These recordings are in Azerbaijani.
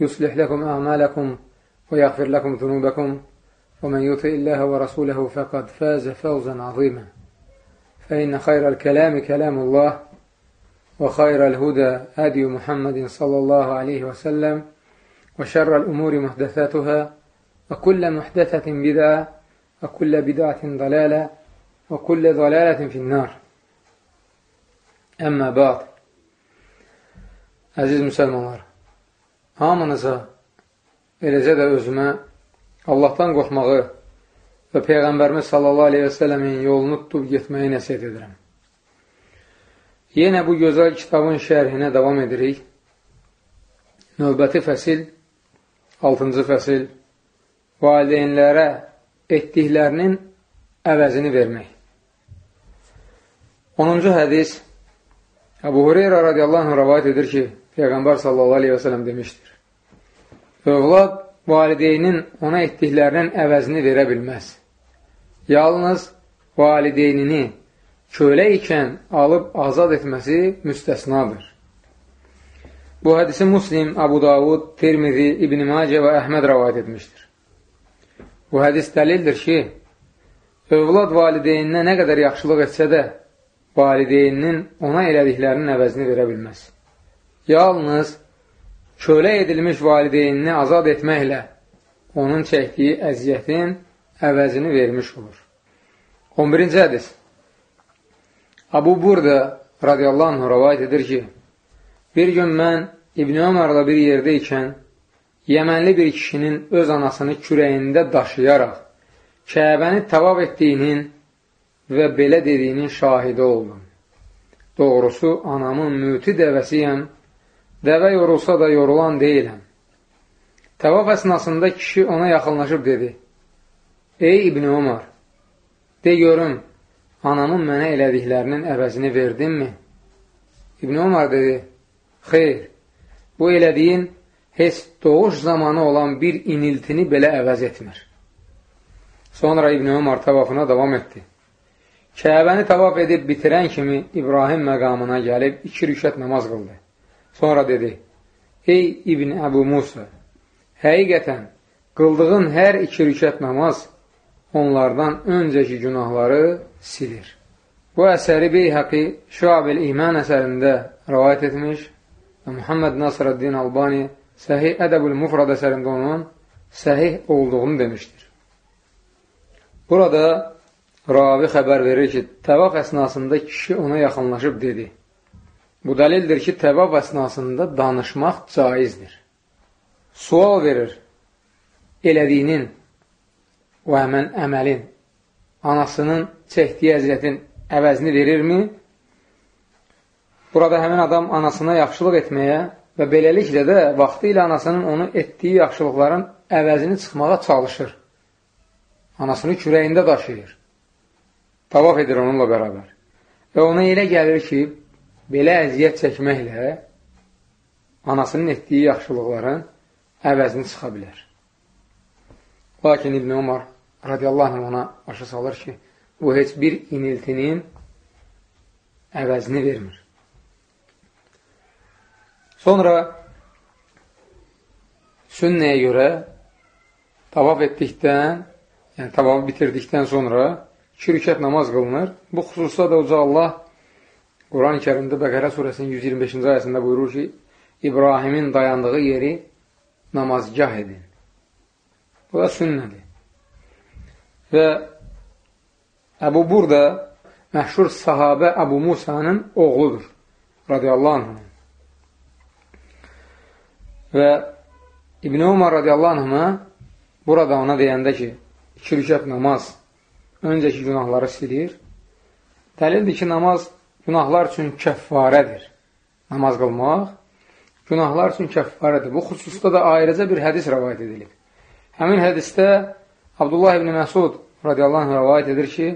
يصلح لكم أعمالكم ويغفر لكم ذنوبكم ومن يطع الله ورسوله فقد فاز فوزا عظيما. فإن خير الكلام كلام الله وخير الهدى هدي محمد صلى الله عليه وسلم وشر الأمور محدثاتها وكل محدثة بدعة وكل بدعة ضلالة وكل ضلالة في النار. Əmmə bəd Əziz müsəlmanlar hamınıza eləcə də özümə Allahdan qorxmağı və Peyğəmbərimiz sallallahu aleyhi və sələmin yolunu tutub getməyi nəsiyyət edirəm. Yenə bu gözəl kitabın şərhinə davam edirik. Növbəti fəsil, 6-cı fəsil, valideynlərə etdiklərinin əvəzini vermək. 10-cu hədis Əbu Hureyra radiyallahu anh rəvayət edir ki, Peyğəmbər sallallahu aleyhi və sələm demişdir. Övlad valideynin ona etdiklərinin əvəzini verə bilməz. Yalnız valideynini kölə ikən alıb azad etməsi müstəsnadır. Bu hədisi Muslim, Abu Davud, Tirmizi, İbn-i Macə və Əhməd rəvayət etmişdir. Bu hədis dəlildir ki, övlad valideyninə nə qədər yaxşılıq etsə də, valideyninin ona elədiklərinin əvəzini verə bilməz. Yalnız kölə edilmiş valideynini azad etməklə onun çəkdiyi əziyyətin əvəzini vermiş olur. 11-ci hədis Abu Burda radiyallahu anh rəvayət edir ki, bir gün mən İbn Ömərlə bir yerdə ikən Yəmənli bir kişinin öz anasını kürəyində daşıyaraq Kəbəni tavab etdiyinin və belə dediyinin şahidi oldum. Doğrusu, anamın müti dəvəsiyəm, dəvə yorulsa da yorulan deyiləm. Təvaf əsnasında kişi ona yaxınlaşıb dedi, Ey İbn Umar, de görüm, anamın mənə elədiklərinin əvəzini verdinmi? İbn Umar dedi, xeyr, bu elədiyin heç doğuş zamanı olan bir iniltini belə əvəz etmir. Sonra İbn Umar təvafına davam etdi. Kəbəni tavaf edib bitirən kimi İbrahim məqamına gəlib iki rükət namaz qıldı. Sonra dedi, Ey İbn Əbu Musa, həqiqətən qıldığın hər iki rükət namaz onlardan öncəki günahları silir. Bu əsəri Beyhəqi Şuab-ül İman əsərində rəvayət etmiş və Muhammed Nasrəddin Albani Səhih Ədəbül Mufrad əsərində onun səhih olduğunu demişdir. Burada ravi xəbər verir ki, təvaf əsnasında kişi ona yaxınlaşıb dedi. Bu dəlildir ki, təvaf əsnasında danışmaq caizdir. Sual verir, elədiyinin o həmən əməlin anasının çəkdiyi əziyyətin əvəzini verirmi? Burada həmin adam anasına yaxşılıq etməyə və beləliklə də vaxtı ilə anasının onu etdiyi yaxşılıqların əvəzini çıxmağa çalışır. Anasını kürəyində daşıyır tavaf edir onunla bərabər. Və ona elə gəlir ki, belə əziyyət çəkməklə anasının etdiyi yaxşılıqların əvəzini çıxa bilər. Lakin İbn Umar radiyallahu anh ona başa salır ki, bu heç bir iniltinin əvəzini vermir. Sonra sünnəyə görə tavaf etdikdən, yəni tavafı bitirdikdən sonra iki rükət namaz qılınır. Bu xüsusda da Uca Allah Quran-ı Kərimdə Bəqərə surəsinin 125-ci ayəsində buyurur ki, İbrahimin dayandığı yeri namazgah edin. Bu da sünnədir. Və Əbu Burda məşhur sahabə Əbu Musanın oğludur. Radiyallahu anh. Və İbn Umar radiyallahu anhına burada ona deyəndə ki, iki rükət namaz öncəki günahları silir. Dəlildir ki, namaz günahlar üçün kəffarədir. Namaz qılmaq günahlar üçün kəffarədir. Bu xüsusda da ayrıca bir hədis rəvayət edilib. Həmin hədisdə Abdullah ibn Məsud radiyallahu anh rəvayət edir ki,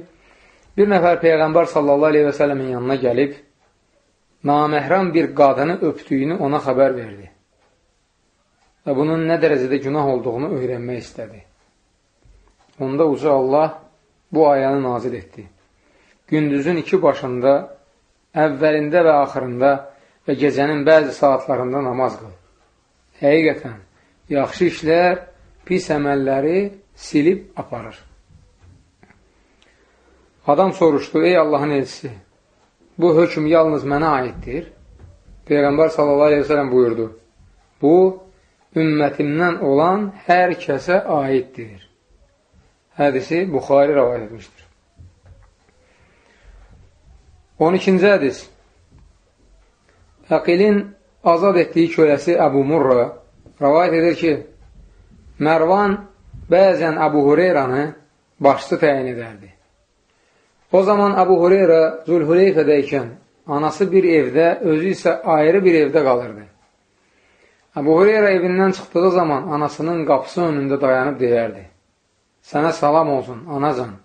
bir nəfər Peyğəmbər sallallahu aleyhi və sələmin yanına gəlib, naməhram bir qadını öpdüyünü ona xəbər verdi və bunun nə dərəcədə günah olduğunu öyrənmək istədi. Onda uca Allah bu ayəni nazil etdi. Gündüzün iki başında, əvvəlində və axırında və gecənin bəzi saatlarında namaz qıl. Həqiqətən, yaxşı işlər pis əməlləri silib aparır. Adam soruşdu, ey Allahın elçisi, bu hökm yalnız mənə aiddir. Peyğəmbər sellem buyurdu, bu, ümmətimdən olan hər kəsə aiddir. Hədisi Buxari rəvayət etmişdir. 12-ci hədis Əqilin azad etdiyi köləsi Əbu Murra rəvayət edir ki, Mərvan bəzən Əbu Hureyranı başçı təyin edərdi. O zaman Əbu Hureyra Zülhüleyfədəykən anası bir evdə, özü isə ayrı bir evdə qalırdı. Əbu Hureyra evindən çıxdığı zaman anasının qapısı önündə dayanıb deyərdi. Sənə salam olsun, anacan.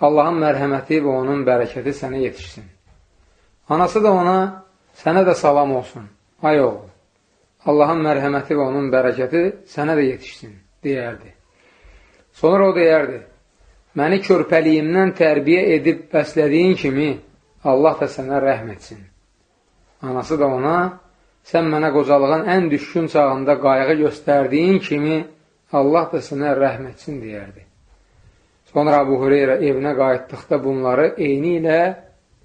Allahın mərhəməti və onun bərəkəti sənə yetişsin. Anası da ona, sənə də salam olsun, ay oğul. Allahın mərhəməti və onun bərəkəti sənə də yetişsin, deyərdi. Sonra o deyərdi, məni körpəliyimdən tərbiyə edib bəslədiyin kimi Allah da sənə rəhm etsin. Anası da ona, sən mənə qocalığın ən düşkün çağında qayğı göstərdiyin kimi Allah da sənə rəhm etsin deyərdi. Sonra Abu Hureyra evinə qayıtdıqda bunları eyni ilə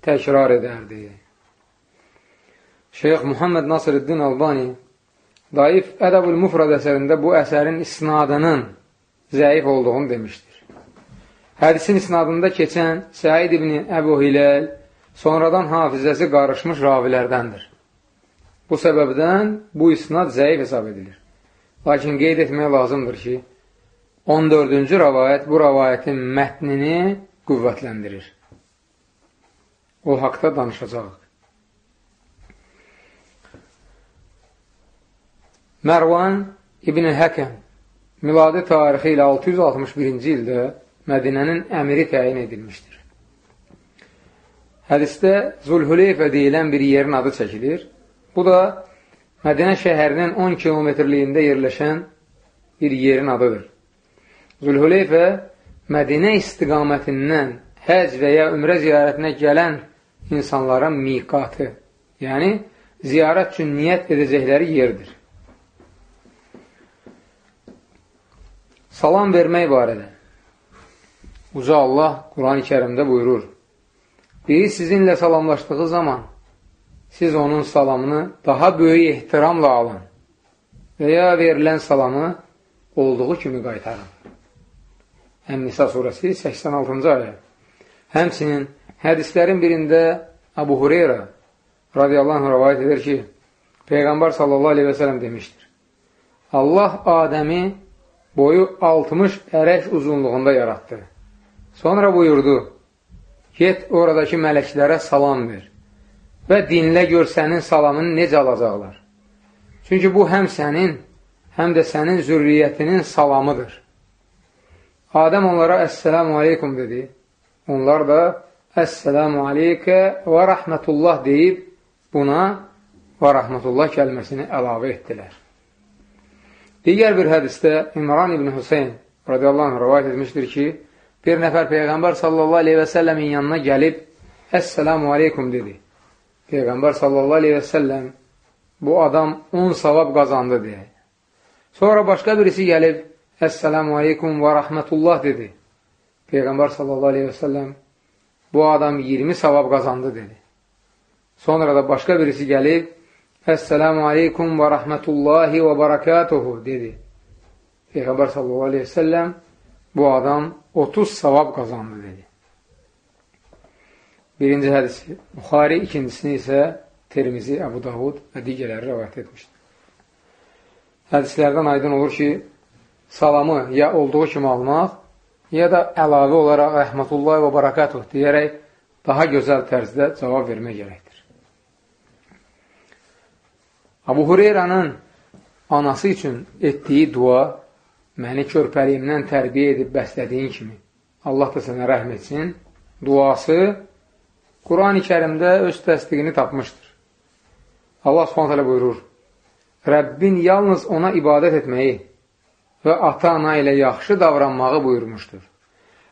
təkrar edərdi. Şeyx Muhammed Nasırıddin Albani Daif Ədəbül Mufrad əsərində bu əsərin isnadının zəif olduğunu demişdir. Hədisin isnadında keçən Səid ibn Əbu Hiləl sonradan hafizəsi qarışmış ravilərdəndir. Bu səbəbdən bu isnad zəif hesab edilir. Lakin qeyd etmək lazımdır ki, 14-cü rəvayət bu rəvayətin mətnini qüvvətləndirir. O haqda danışacaq. Mərvan İbn Həkəm miladi tarixi ilə 661-ci ildə Mədinənin əmiri təyin edilmişdir. Hədisdə Zulhüleyfə deyilən bir yerin adı çəkilir Bu da Mədinə şəhərinin 10 kilometrliyində yerləşən bir yerin adıdır. Zülhüleyfə Mədinə istiqamətindən həc və ya ümrə ziyarətinə gələn insanların miqatı, yəni ziyarət üçün niyyət edəcəkləri yerdir. Salam vermək barədə Uca Allah Quran-ı kərimdə buyurur, Biri sizinlə salamlaşdığı zaman siz onun salamını daha böyük ehtiramla alın və ya verilən salamı olduğu kimi qaytarın. Əm-Nisa surəsi 86-cı ayə. Həmsinin hədislərin birində Abu Hureyra radiyallahu anh rəvayət edir ki, Peyğəmbər sallallahu aleyhi və sələm demişdir. Allah Adəmi boyu 60 ərək uzunluğunda yaratdı. Sonra buyurdu, get oradakı mələklərə salam ver və dinlə gör sənin salamını necə alacaqlar. Çünki bu həm sənin, həm də sənin zürriyyətinin salamıdır. Adəm onlara Əssəlamu aleykum dedi. Onlar da Əssəlamu aleykə və rəhmətullah deyib buna və rəhmətullah kəlməsini əlavə etdilər. Digər bir hədisdə İmran ibn Hüseyin radiyallahu anh rəvayət etmişdir ki, bir nəfər Peyğəmbər sallallahu aleyhi və səlləmin yanına gəlib Əssəlamu aleykum dedi. Peyğəmbər sallallahu aleyhi və səlləm bu adam 10 savab qazandı deyə. Sonra başqa birisi gəlib, Əssəlamu aleykum və rəhmətullah dedi. Peyğəmbər sallallahu aleyhi və səlləm bu adam 20 savab qazandı dedi. Sonra da başqa birisi gəlib, Əssəlamu aleykum və rəhmətullahi və barakatuhu dedi. Peyğəmbər sallallahu aleyhi və səlləm bu adam 30 savab qazandı dedi. Birinci hədisi Buxari, ikincisini isə Termizi, Əbu Davud və digərləri rəvayət etmişdir. Hədislərdən aydın olur ki, salamı ya olduğu kimi almaq, ya da əlavə olaraq rəhmətullah və barakatuh deyərək daha gözəl tərzdə cavab vermək gərəkdir. Abu Hureyranın anası üçün etdiyi dua məni körpəliyimdən tərbiyə edib bəslədiyin kimi Allah da sənə rəhm etsin, duası Quran-ı kərimdə öz təsdiqini tapmışdır. Allah subhanətələ buyurur, Rəbbin yalnız ona ibadət etməyi və ata-ana ilə yaxşı davranmağı buyurmuşdur.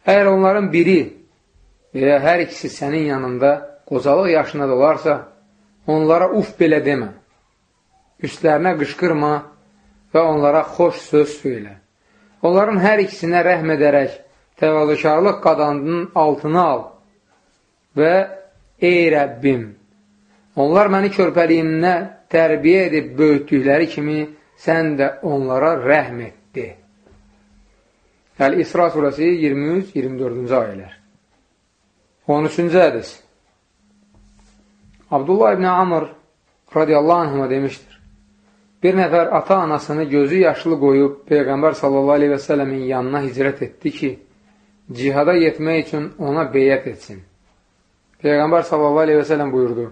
Əgər onların biri və hər ikisi sənin yanında qocalıq yaşına dolarsa, onlara uf belə demə, üstlərinə qışqırma və onlara xoş söz söylə. Onların hər ikisinə rəhm edərək təvazökarlıq qadandının altına al və ey Rəbbim, onlar məni körpəliyimdə tərbiyə edib böyütdükləri kimi sən də onlara rəhm etdi. Əl-İsra surəsi 23-24-cü ayələr. 13-cü hədis. Abdullah ibn Amr radiyallahu anhuma demişdir. Bir nəfər ata-anasını gözü yaşlı qoyub Peyğəmbər sallallahu aleyhi və sələmin yanına hicrət etdi ki, cihada yetmək üçün ona beyyət etsin. Peyğəmbər sələm buyurdu,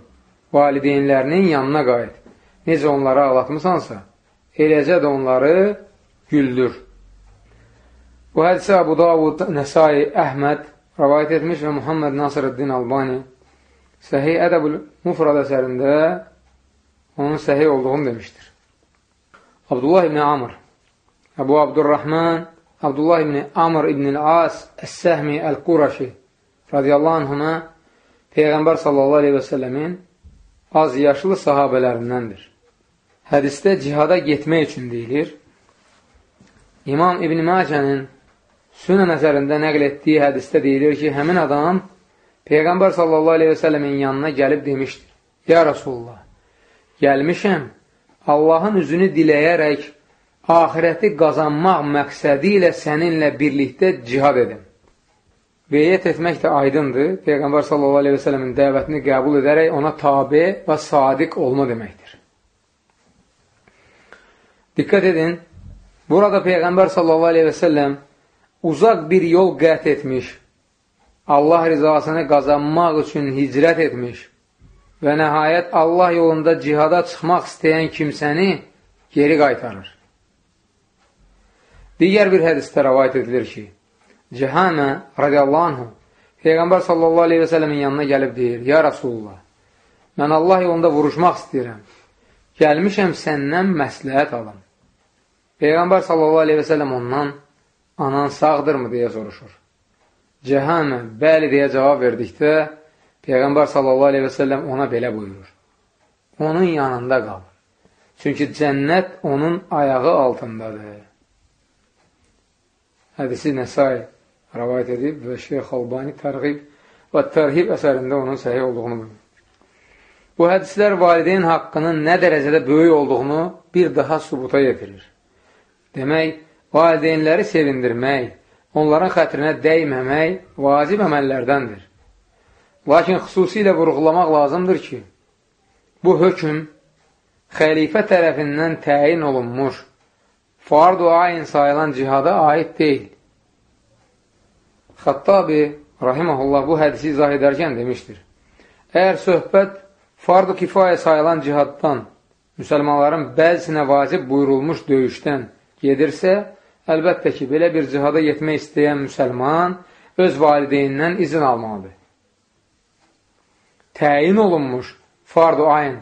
valideynlərinin yanına qayıt necə onları ağlatmısansa, eləcə də onları güldür. Bu hədisə Abu Davud, Nəsai, Əhməd rəvayət etmiş və Muhammed Nasırəddin Albani Səhih Ədəbül Mufrad əsərində onun səhih olduğunu demişdir. Abdullah ibn Amr Əbu Abdurrahman Abdullah ibn Amr ibn Əl-As Əs-Səhmi Əl-Quraşi radiyallahu anhına Peyğəmbər sallallahu aleyhi və səlləmin az yaşlı sahabələrindəndir hədisdə cihada getmək üçün deyilir. İmam İbn Macənin sünə nəzərində nəql etdiyi hədisdə deyilir ki, həmin adam Peyğəmbər sallallahu aleyhi və sələmin yanına gəlib demişdir. Ya Rasulullah, gəlmişəm Allahın üzünü diləyərək ahirəti qazanmaq məqsədi ilə səninlə birlikdə cihad edim. Beyyət etmək də aydındır. Peyğəmbər sallallahu aleyhi və sələmin dəvətini qəbul edərək ona tabi və sadiq olma deməkdir. Diqqət edin, burada Peyğəmbər sallallahu aleyhi və səlləm uzaq bir yol qət etmiş, Allah rizasını qazanmaq üçün hicrət etmiş və nəhayət Allah yolunda cihada çıxmaq istəyən kimsəni geri qaytarır. Digər bir hədisdə rəvayət edilir ki, Cihəmə radiyallahu anhu Peyğəmbər sallallahu aleyhi və sələmin yanına gəlib deyir, Ya Rasulullah, mən Allah yolunda vuruşmaq istəyirəm, gəlmişəm səndən məsləhət alım. Peyğəmbər sallallahu aleyhi və sələm ondan anan sağdırmı deyə soruşur. Cəhəmə, bəli deyə cavab verdikdə Peyğəmbər sallallahu aleyhi və səlləm ona belə buyurur. Onun yanında qal. Çünki cənnət onun ayağı altındadır. Hədisi Nəsai rəvayət edib və Şeyx Albani tərğib və tərhib əsərində onun səhih olduğunu buyurur. Bu hədislər valideyn haqqının nə dərəcədə böyük olduğunu bir daha sübuta yetirir. Demək, valideynləri sevindirmək, onların xətrinə dəyməmək vacib əməllərdəndir. Lakin xüsusilə vurğulamaq lazımdır ki, bu hökm xəlifə tərəfindən təyin olunmuş, fardu ayin sayılan cihada aid deyil. Xattabi, rahiməhullah, bu hədisi izah edərkən demişdir. Əgər söhbət fardu kifayə sayılan cihaddan, müsəlmanların bəzisinə vacib buyurulmuş döyüşdən, gedirsə, əlbəttə ki, belə bir cihada getmək istəyən müsəlman öz valideynindən izin almalıdır. Təyin olunmuş fardu ayn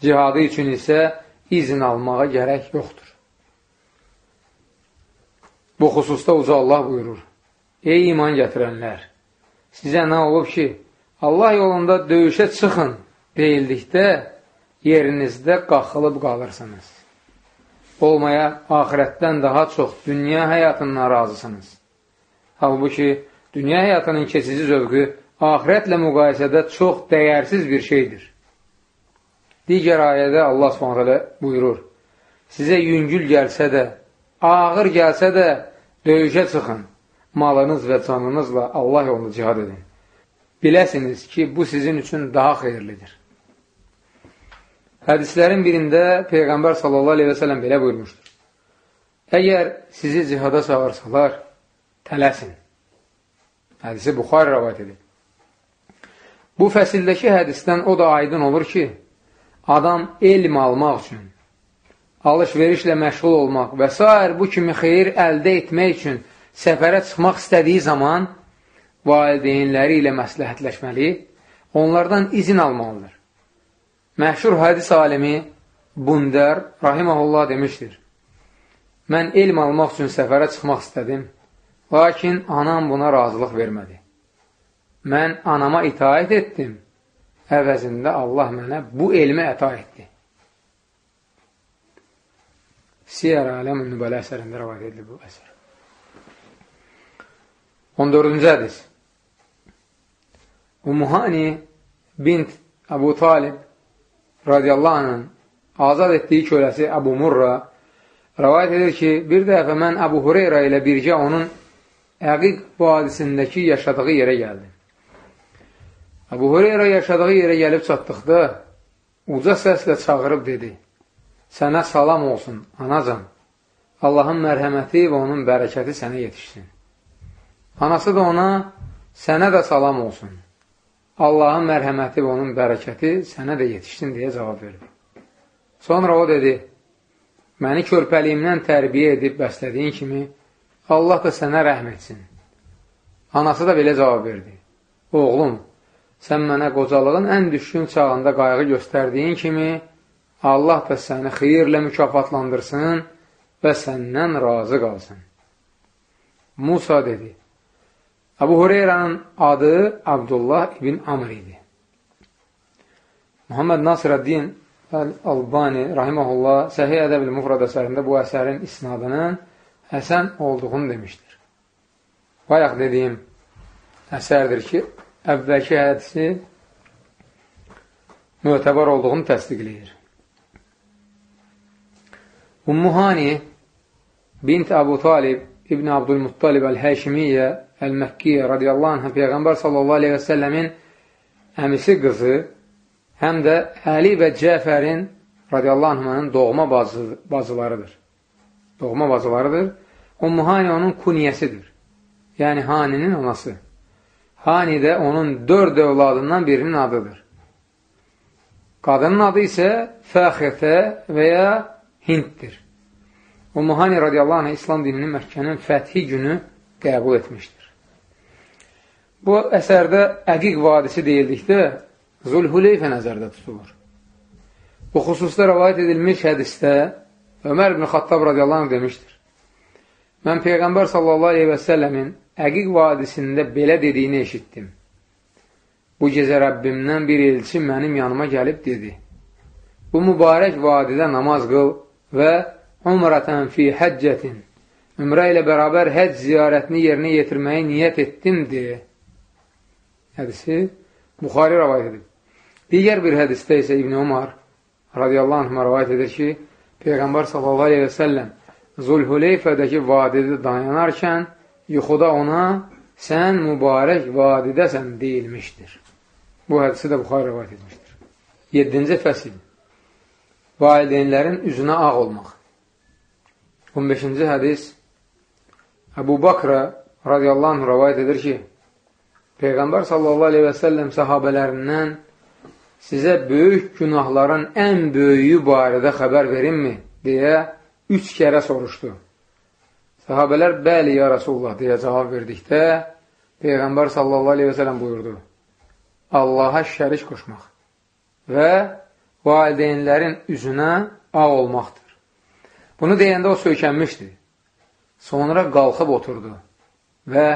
cihadı üçün isə izin almağa gərək yoxdur. Bu xüsusda uca Allah buyurur, Ey iman gətirənlər, sizə nə olub ki, Allah yolunda döyüşə çıxın deyildikdə yerinizdə qaxılıb qalırsınız olmaya ahirətdən daha çox dünya həyatından razısınız. Halbuki, dünya həyatının keçici zövqü ahirətlə müqayisədə çox dəyərsiz bir şeydir. Digər ayədə Allah s.ə.v buyurur, sizə yüngül gəlsə də, ağır gəlsə də döyüşə çıxın, malınız və canınızla Allah yolunda cihad edin. Biləsiniz ki, bu sizin üçün daha xeyirlidir. Hədislərin birində Peyğəmbər sallallahu aleyhi və sələm belə buyurmuşdur. Əgər sizi cihada çağırsalar, tələsin. Hədisi Buxar rəvat edir. Bu fəsildəki hədisdən o da aydın olur ki, adam elm almaq üçün, alış-verişlə məşğul olmaq və s. bu kimi xeyir əldə etmək üçün səfərə çıxmaq istədiyi zaman valideynləri ilə məsləhətləşməli, onlardan izin almalıdır. Məşhur hədis alimi Bundər Rahiməhullah demişdir. Mən elm almaq üçün səfərə çıxmaq istədim, lakin anam buna razılıq vermədi. Mən anama itaət etdim, əvəzində Allah mənə bu elmi əta etdi. Siyər Aləm Nübələ əsərində rəvad edilir bu əsər. 14-cü hədis Umuhani bint Əbu Talib radiyallahu anhın azad etdiyi köləsi Əbu Murra Rəvayət edir ki, bir dəfə mən Əbu Hureyra ilə birgə onun Əqiq vadisindəki yaşadığı yerə gəldim. Əbu Hureyra yaşadığı yerə gəlib çatdıqda uca səslə çağırıb dedi, Sənə salam olsun, anacan, Allahın mərhəməti və onun bərəkəti sənə yetişsin. Anası da ona, sənə də salam olsun, Allahın mərhəməti və onun bərəkəti sənə də yetişsin deyə cavab verdi. Sonra o dedi, Məni körpəliyimdən tərbiyə edib bəslədiyin kimi, Allah da sənə rəhm etsin. Anası da belə cavab verdi. Oğlum, sən mənə qocalığın ən düşkün çağında qayğı göstərdiyin kimi, Allah da səni xeyirlə mükafatlandırsın və səndən razı qalsın. Musa dedi, Əbu Hureyranın adı Abdullah ibn Amr idi. Muhammed Nasirəddin Əl-Albani rahiməhullah Səhih Ədəb-ül Mufrad əsərində bu əsərin isnadının həsən olduğunu demişdir. Bayaq dediyim əsərdir ki, əvvəlki hədisi mötəbar olduğunu təsdiqləyir. Ummuhani bint Əbu Talib İbn Abdülmuttalib Əl-Həşimiyyə Əl-Məkkiyyə radiyallahu anh Peyğəmbər sallallahu aleyhi və səlləmin əmisi qızı həm də Əli və Cəfərin radiyallahu anhmanın doğma bazı, bazılarıdır. Doğma bazılarıdır. Ummu Hani onun kunyəsidir. Yəni Haninin anası. Hani də onun dörd övladından birinin adıdır. Qadının adı isə Fəxətə və ya Hinddir. Ummu Hani radiyallahu anh İslam dinini Məkkənin fəthi günü qəbul etmişdir. Bu əsərdə Əqiq vadisi deyildikdə Zulhuleyfə nəzərdə tutulur. Bu xüsusda rəvayət edilmiş hədistə Ömər ibn Xattab radiyallahu anh demişdir. Mən Peyğəmbər sallallahu aleyhi və səlləmin Əqiq vadisində belə dediyini eşitdim. Bu gecə Rəbbimdən bir elçi mənim yanıma gəlib dedi. Bu mübarək vadidə namaz qıl və umrətən fi həccətin ümrə ilə bərabər həcc ziyarətini yerinə yetirməyi niyyət etdim deyə. Hədisi Buxari rəvayət edib. Digər bir hədisdə isə İbn Umar radiyallahu anh rəvayət edir ki, Peyğəmbər sallallahu aleyhi və səlləm Zulhuleyfədəki vadidə dayanarkən yuxuda ona sən mübarək vadidəsən deyilmişdir. Bu hədisi də Buxar rəvayət etmişdir. 7-ci fəsil Valideynlərin üzünə ağ olmaq 15-ci hədis Əbu Bakra radiyallahu anh rəvayət edir ki, Peyğəmbər sallallahu aleyhi və səlləm sahabələrindən sizə böyük günahların ən böyüyü barədə xəbər verinmi? deyə üç kərə soruşdu. Sahabələr, bəli, ya Rasulullah, deyə cavab verdikdə, Peyğəmbər sallallahu aleyhi və sələm buyurdu, Allaha şərik qoşmaq və valideynlərin üzünə ağ olmaqdır. Bunu deyəndə o söykənmişdi. Sonra qalxıb oturdu və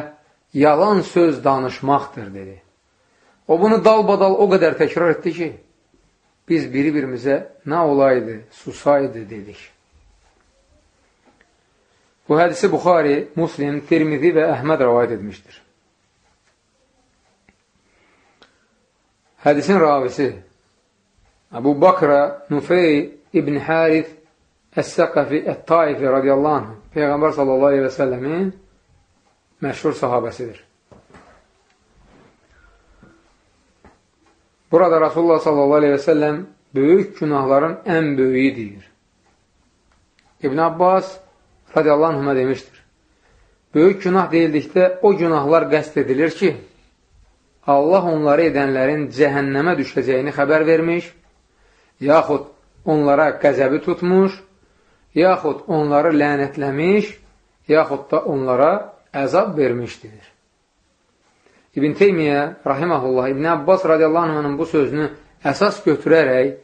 yalan söz danışmaqdır, dedi. O bunu dalbadal o qədər təkrar etdi ki, biz biri-birimizə nə olaydı, susaydı dedik. Bu hədisi Buxari, Muslim, Tirmizi və Əhməd rəvayət etmişdir. Hədisin ravisi Əbu Bakra Nufey İbn Harith Əs-Səqəfi Ət-Taifi radiyallahu anh Peyğəmbər sallallahu aleyhi və səlləmin məşhur sahabəsidir. Burada Rasulullah sallallahu aleyhi və səlləm böyük günahların ən böyüyü deyir. İbn Abbas radiyallahu anhuma demişdir. Böyük günah deyildikdə o günahlar qəst edilir ki, Allah onları edənlərin cəhənnəmə düşəcəyini xəbər vermiş, yaxud onlara qəzəbi tutmuş, yaxud onları lənətləmiş, yaxud da onlara əzab vermişdir. İbn Teymiyyə, rahiməhullah, İbn Abbas radiyallahu anhının bu sözünü əsas götürərək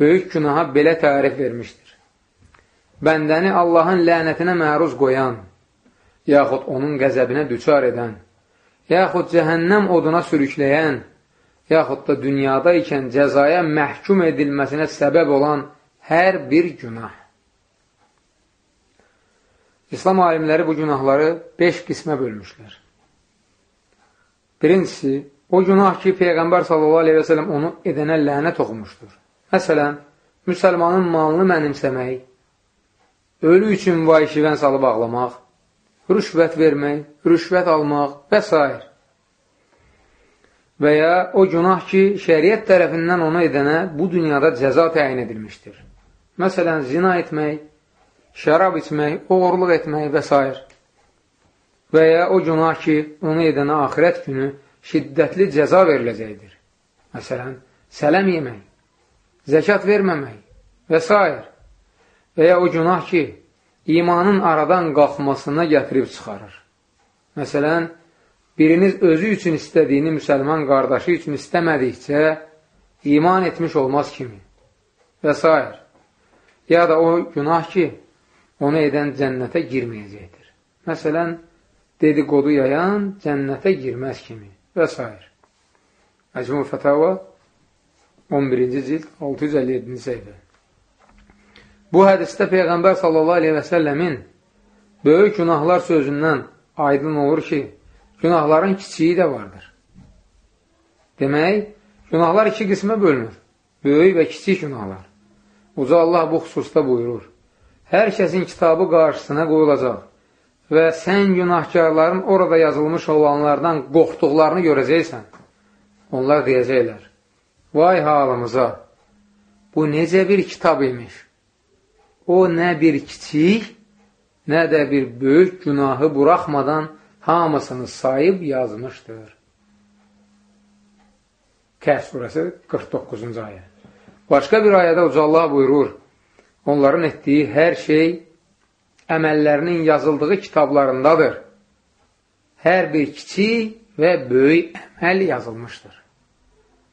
böyük günaha belə tərif vermişdir. Bəndəni Allahın lənətinə məruz qoyan, yaxud onun qəzəbinə düçar edən, yaxud cəhənnəm oduna sürükləyən, yaxud da dünyada ikən cəzaya məhkum edilməsinə səbəb olan hər bir günah. İslam alimləri bu günahları beş qismə bölmüşlər. Birincisi, o günah ki, Peyğəmbər s.a.v. onu edənə lənət oxumuşdur. Məsələn, müsəlmanın malını mənimsəmək, ölü üçün vay-şivən salıb ağlamaq, rüşvət vermək, rüşvət almaq və s. Və ya o günah ki, şəriət tərəfindən ona edənə bu dünyada cəza təyin edilmişdir. Məsələn, zina etmək, şərab içmək, oğurluq etmək və s. Və ya o günah ki, onu edənə axirət günü şiddətli cəza veriləcəkdir. Məsələn, sələm yemək, zəkat verməmək və s. Və ya o günah ki, imanın aradan qalxmasına gətirib çıxarır. Məsələn, biriniz özü üçün istədiyini müsəlman qardaşı üçün istəmədikcə iman etmiş olmaz kimi və s. Ya da o günah ki, onu edən cənnətə girməyəcəkdir. Məsələn, dedikodu yayan cənnətə girməz kimi və s. Əcmur Fətava 11-ci cild 657-ci səhifə Bu hədisdə Peyğəmbər sallallahu aleyhi və səlləmin böyük günahlar sözündən aydın olur ki, günahların kiçiyi də vardır. Demək, günahlar iki qismə bölünür. Böyük və kiçik günahlar. Uca Allah bu xüsusda buyurur. Hər kəsin kitabı qarşısına qoyulacaq və sən günahkarların orada yazılmış olanlardan qorxduqlarını görəcəksən. Onlar deyəcəklər, vay halımıza, bu necə bir kitab imiş o nə bir kiçik, nə də bir böyük günahı buraxmadan hamısını sayıb yazmışdır. Kəhs surəsi 49-cu ayə. Başqa bir ayədə Uca Allah buyurur, onların etdiyi hər şey əməllərinin yazıldığı kitablarındadır. Hər bir kiçik və böyük əməl yazılmışdır.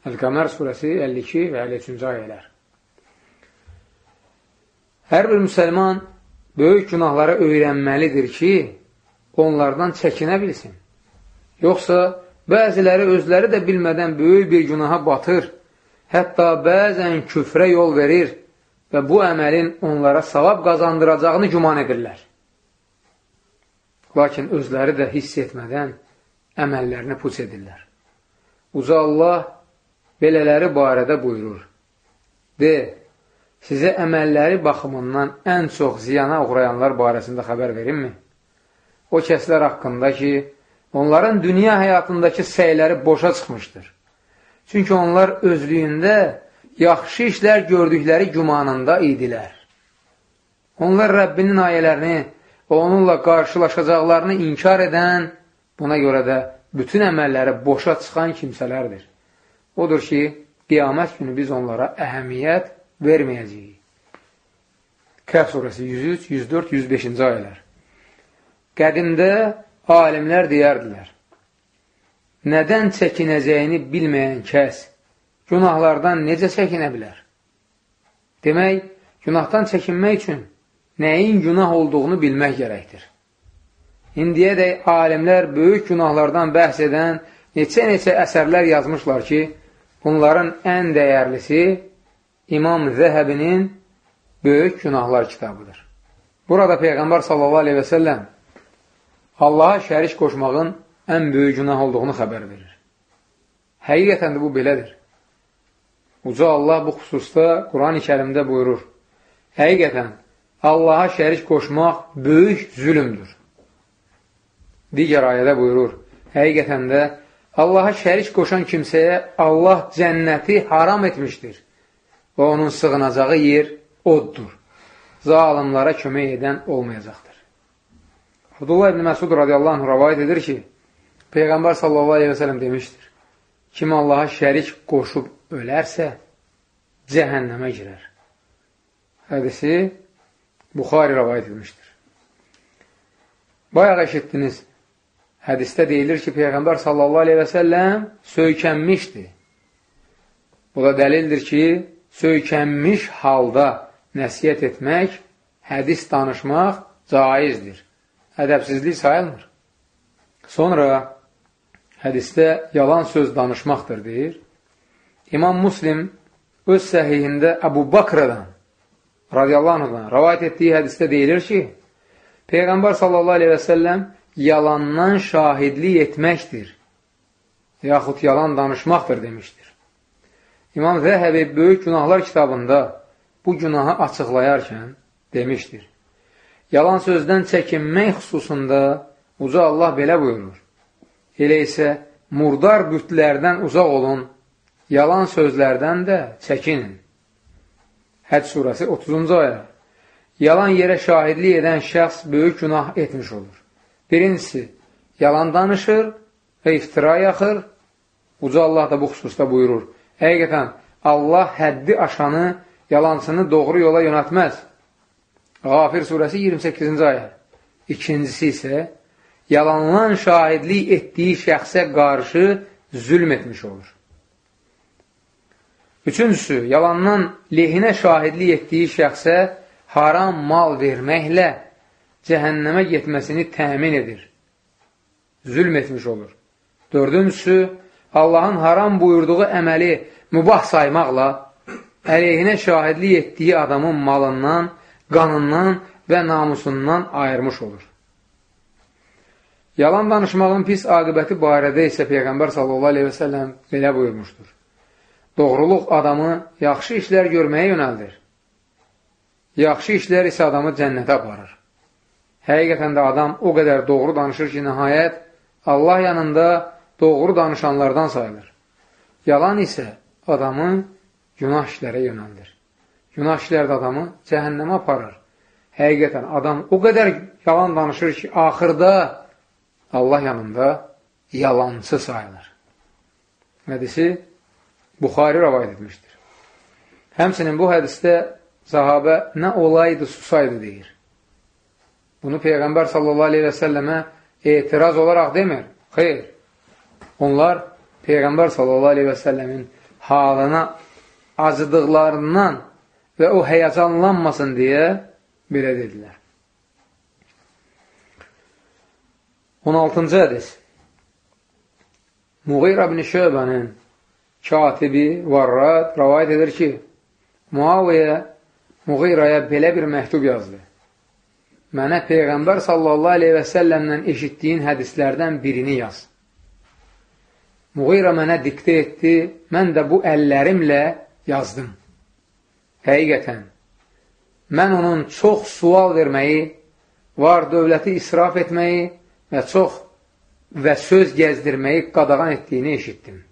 Əl-Qəmər surəsi 52 və 53-cü ayələr. Hər bir müsəlman böyük günahları öyrənməlidir ki, onlardan çəkinə bilsin. Yoxsa bəziləri özləri də bilmədən böyük bir günaha batır, hətta bəzən küfrə yol verir və bu əməlin onlara savab qazandıracağını güman edirlər. Lakin özləri də hiss etmədən əməllərini puç edirlər. Uca Allah belələri barədə buyurur. De, sizə əməlləri baxımından ən çox ziyana uğrayanlar barəsində xəbər verimmi? O kəslər haqqında ki, onların dünya həyatındakı səyləri boşa çıxmışdır. Çünki onlar özlüyündə yaxşı işlər gördükləri gümanında idilər. Onlar Rəbbinin ayələrini və onunla qarşılaşacaqlarını inkar edən, buna görə də bütün əməlləri boşa çıxan kimsələrdir. Odur ki, qiyamət günü biz onlara əhəmiyyət verməyəcəyik. Kəhv surəsi 103, 104, 105-ci ayələr. Qədimdə alimlər deyərdilər, nədən çəkinəcəyini bilməyən kəs günahlardan necə çəkinə bilər? Demək, günahdan çəkinmək üçün nəyin günah olduğunu bilmək gərəkdir. İndiyədək alimlər böyük günahlardan bəhs edən neçə-neçə əsərlər yazmışlar ki, bunların ən dəyərlisi İmam Zəhəbinin Böyük Günahlar kitabıdır. Burada Peyğəmbər səlləm Allaha şərik qoşmağın ən böyük günah olduğunu xəbər verir. Həqiqətən də bu belədir. Uca Allah bu xüsusda Quran-ı kərimdə buyurur. Həqiqətən, Allaha şərik qoşmaq böyük zülümdür. Digər ayədə buyurur. Həqiqətən də Allaha şərik qoşan kimsəyə Allah cənnəti haram etmişdir və onun sığınacağı yer oddur. Zalimlara kömək edən olmayacaqdır. Abdullah ibn Məsud radiyallahu anh rəvayət edir ki, Peyğəmbər sallallahu aleyhi və sələm demişdir, kim Allaha şərik qoşub ölərsə, cəhənnəmə girər. Hədisi Buxari rəvayət edilmişdir. Bayaq eşitdiniz, hədisdə deyilir ki, Peyğəmbər sallallahu aleyhi və səlləm söykənmişdi. Bu da dəlildir ki, söykənmiş halda nəsiyyət etmək, hədis danışmaq caizdir. Ədəbsizlik sayılmır. Sonra hədisdə yalan söz danışmaqdır, deyir. İmam Muslim öz səhihində Əbu Bakradan radiyallahu anhdan rəvayət etdiyi hədisdə deyilir ki, Peyğəmbər sallallahu aleyhi və səlləm yalandan şahidlik etməkdir, yaxud yalan danışmaqdır demişdir. İmam Zəhəbi Böyük Günahlar kitabında bu günahı açıqlayarkən demişdir. Yalan sözdən çəkinmək xüsusunda uca Allah belə buyurur. Elə isə murdar bütlərdən uzaq olun, yalan sözlərdən də çəkinin. Həc surəsi 30-cu ayə. Yalan yerə şahidlik edən şəxs böyük günah etmiş olur. Birincisi, yalan danışır və iftira yaxır. Uca Allah da bu xüsusda buyurur. Həqiqətən, Allah həddi aşanı, yalancını doğru yola yönətməz. Qafir surəsi 28-ci ayə. İkincisi isə, yalanlan şahidlik etdiyi şəxsə qarşı zülm etmiş olur. Üçüncüsü, yalandan lehinə şahidlik etdiyi şəxsə haram mal verməklə cəhənnəmə getməsini təmin edir. Zülm etmiş olur. Dördüncüsü, Allahın haram buyurduğu əməli mübah saymaqla əleyhinə şahidlik etdiyi adamın malından, qanından və namusundan ayırmış olur. Yalan danışmağın pis aqibəti barədə isə Peyğəmbər sallallahu aleyhi və səlləm belə buyurmuşdur. Doğruluq adamı yaxşı işlər görməyə yönəldir. Yaxşı işlər isə adamı cənnətə aparır. Həqiqətən də adam o qədər doğru danışır ki, nəhayət Allah yanında doğru danışanlardan sayılır. Yalan isə adamı günah işlərə yönəldir. Günah işlər də adamı cəhənnəmə aparır. Həqiqətən adam o qədər yalan danışır ki, axırda Allah yanında yalancı sayılır. Hədisi Buxari rəvayət etmişdir. Həmsinin bu hədisdə sahabə nə olaydı, susaydı deyir. Bunu Peyğəmbər sallallahu aleyhi və səlləmə etiraz olaraq demir. Xeyr. Onlar Peyğəmbər sallallahu aleyhi və səlləmin halına acıdıqlarından və o həyəcanlanmasın deyə belə dedilər. 16-cı hədis Muğir ibn Şöbənin katibi Varrad rəvayət edir ki, Muaviyə Muğiraya belə bir məktub yazdı. Mənə Peyğəmbər sallallahu aleyhi və səlləmlə eşitdiyin hədislərdən birini yaz. Muğira mənə diktə etdi, mən də bu əllərimlə yazdım. Həqiqətən, mən onun çox sual verməyi, var dövləti israf etməyi və çox və söz gəzdirməyi qadağan etdiyini eşitdim.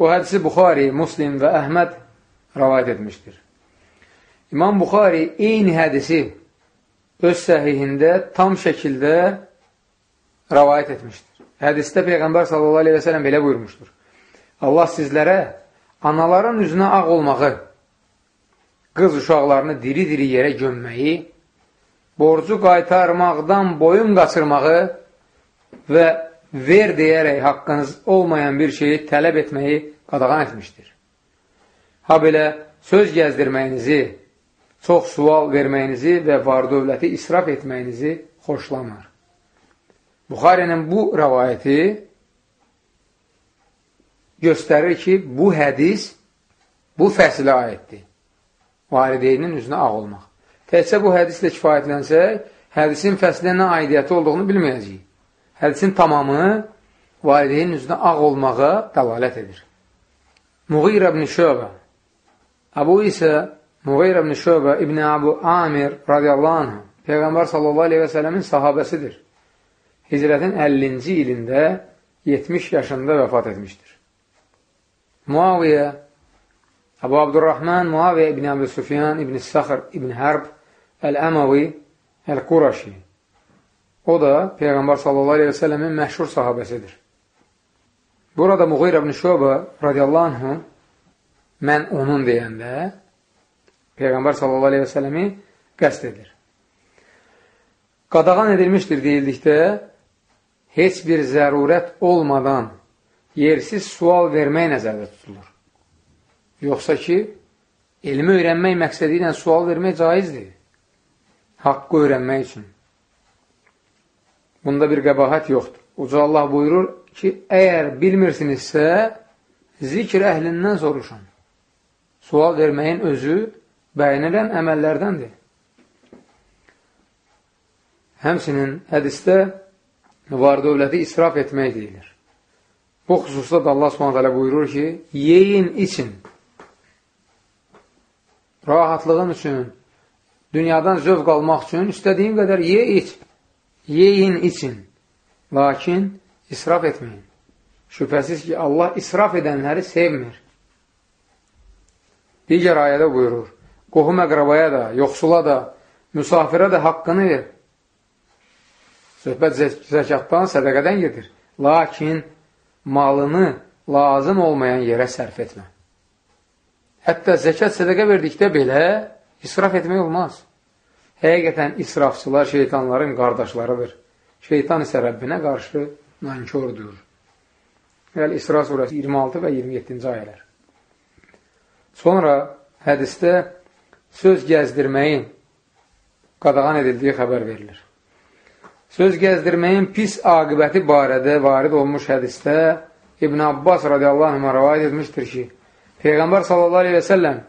Bu hədisi Buxari, Muslim və Əhməd rəvayət etmişdir. İmam Buxari eyni hədisi öz səhihində tam şəkildə rəvayət etmişdir. Hədisdə Peyğəmbər sallallahu aleyhi və sələm belə buyurmuşdur. Allah sizlərə anaların üzünə ağ olmağı, qız uşaqlarını diri-diri yerə gömməyi, borcu qaytarmaqdan boyun qaçırmağı və ver deyərək haqqınız olmayan bir şeyi tələb etməyi qadağan etmişdir. Ha belə söz gəzdirməyinizi, çox sual verməyinizi və var dövləti israf etməyinizi xoşlamır. Buxarinin bu rəvayəti göstərir ki, bu hədis bu fəsilə aiddir. Valideynin üzünə ağ olmaq. Təkcə bu hədislə kifayətlənsək, hədisin fəslə nə aidiyyəti olduğunu bilməyəcəyik. Hədisin tamamı valideyn üzrə ağ olmağa dəlalət edir. Muğir ibn Şöbə Əbu isə Muğir ibn Şöbə İbn Əbu Amir radiyallahu anh Peyğəmbər sallallahu aleyhi və sələmin sahabəsidir. Hicrətin 50-ci ilində 70 yaşında vəfat etmişdir. Muaviyə Əbu Abdurrahman Muaviyə ibn Əbu Sufyan ibn Səxr ibn Hərb Əl-Əməvi Əl-Quraşi O da Peyğəmbər sələmin məşhur sahabəsidir. Burada Muğir ibn Şöbə radiyallahu anhu mən onun deyəndə Peyğəmbər sələmi qəst edir. Qadağan edilmişdir deyildikdə heç bir zərurət olmadan yersiz sual vermək nəzərdə tutulur. Yoxsa ki, elmi öyrənmək məqsədi ilə sual vermək caizdir. Haqqı öyrənmək üçün. Bunda bir qəbahət yoxdur. Uca Allah buyurur ki, əgər bilmirsinizsə, zikr əhlindən soruşun. Sual verməyin özü bəyənilən əməllərdəndir. Həmsinin hədistə var dövləti israf etmək deyilir. Bu xüsusda da Allah subhanət buyurur ki, yeyin için rahatlığın üçün, dünyadan zövq almaq üçün istədiyin qədər ye, iç. Yeyin, için. Lakin israf etməyin. Şübhəsiz ki, Allah israf edənləri sevmir. Digər ayədə buyurur, qohum əqrabaya da, yoxsula da, müsafirə də haqqını ver. Söhbət zəkatdan, sədəqədən gedir. Lakin malını lazım olmayan yerə sərf etmə. Hətta zəkat sədəqə verdikdə belə israf etmək olmaz. Həqiqətən israfçılar şeytanların qardaşlarıdır. Şeytan isə Rəbbinə qarşı nankördür. Gəl İsra surəsi 26 və 27-ci ayələr. Sonra hədistə söz gəzdirməyin qadağan edildiyi xəbər verilir. Söz gəzdirməyin pis aqibəti barədə varid olmuş hədistə İbn Abbas radiyallahu anh rəvayət etmişdir ki, Peyğəmbər sallallahu aleyhi və səlləm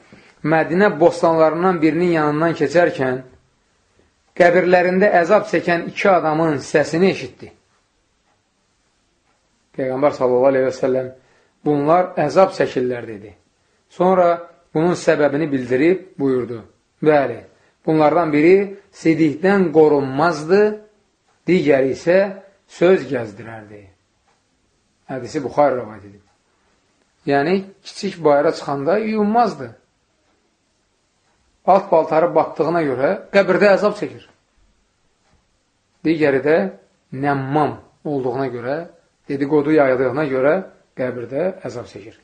Mədinə bostanlarından birinin yanından keçərkən qəbirlərində əzab çəkən iki adamın səsini eşitdi. Peyğəmbər səlləm bunlar əzab çəkirlər dedi. Sonra bunun səbəbini bildirib buyurdu. Bəli, bunlardan biri sidikdən qorunmazdı, digəri isə söz gəzdirərdi. Hədisi Buxar rəvayət edib. Yəni, kiçik bayra çıxanda yuyunmazdı. Alt paltarı batdığına görə qəbirdə əzab çəkir. Digəri də nəmmam olduğuna görə, dedikodu yaydığına görə qəbirdə əzab çəkir.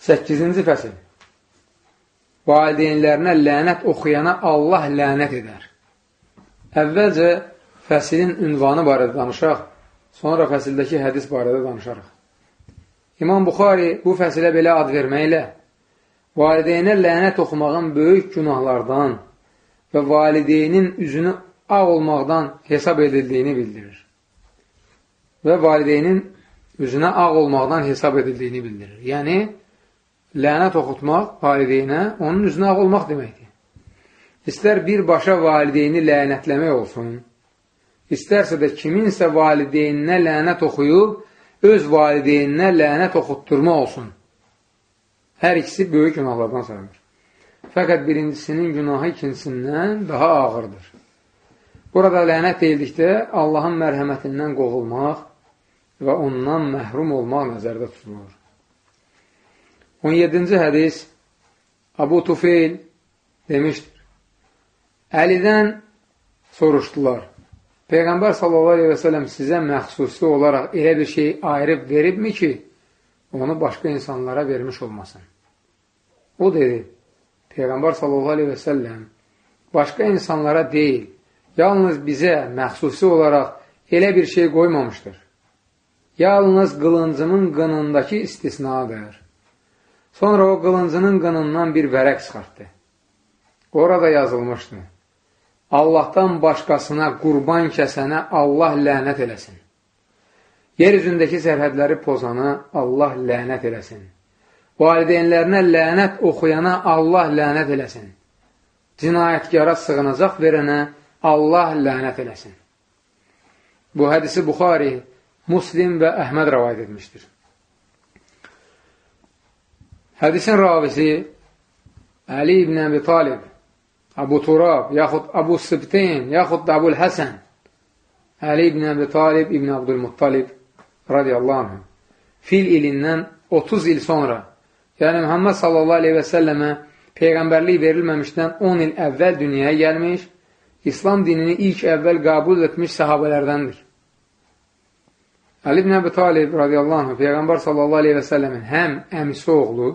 8-ci fəsil Valideynlərinə lənət oxuyana Allah lənət edər. Əvvəlcə fəsilin ünvanı barədə danışaq, sonra fəsildəki hədis barədə danışarıq. İmam Buxari bu fəsilə belə ad verməklə valideynə lənət oxumağın böyük günahlardan və valideynin üzünü ağ olmaqdan hesab edildiyini bildirir. Və valideynin üzünə ağ olmaqdan hesab edildiyini bildirir. Yəni, lənət oxutmaq valideynə onun üzünə ağ olmaq deməkdir. İstər birbaşa valideyni lənətləmək olsun, istərsə də kiminsə valideyninə lənət oxuyub, öz valideyninə lənət oxutturma olsun. Hər ikisi böyük günahlardan sayılır. Fəqət birincisinin günahı ikincisindən daha ağırdır. Burada lənət deyildikdə Allahın mərhəmətindən qovulmaq və ondan məhrum olmaq nəzərdə tutulur. 17-ci hədis Abu Tufeyl demişdir. Əlidən soruşdular. Peyğəmbər sələm sizə məxsusi olaraq elə bir şey ayırıb veribmi ki, onu başqa insanlara vermiş olmasın. O dedi, Peyğəmbər səlləm başqa insanlara deyil, yalnız bizə məxsusi olaraq elə bir şey qoymamışdır. Yalnız qılıncımın qınındakı istisnadır. Sonra o qılıncının qınından bir vərək çıxartdı. Orada yazılmışdı. Allahdan başqasına qurban kəsənə Allah lənət eləsin. Yer üzündəki sərhədləri pozana Allah lənət eləsin. Valideynlərinə lənət oxuyana Allah lənət eləsin. Cinayətkara sığınacaq verənə Allah lənət eləsin. Bu hədisi Buxari, Muslim və Əhməd rəvayət etmişdir. Hədisin ravisi Əli ibn Əbi Talib, Abu Turab, yaxud Abu Sibtin, yaxud da Abul Həsən, Əli ibn Əbi Talib ibn Abdülmuttalib radiyallahu anh, fil ilindən 30 il sonra, yəni Muhammed sallallahu aleyhi və səlləmə Peyğəmbərlik verilməmişdən 10 il əvvəl dünyaya gəlmiş, İslam dinini ilk əvvəl qəbul etmiş sahabələrdəndir. Əli ibn Əbi Talib radiyallahu anh, Peyğəmbər sallallahu aleyhi və səlləmin həm əmisi oğlu,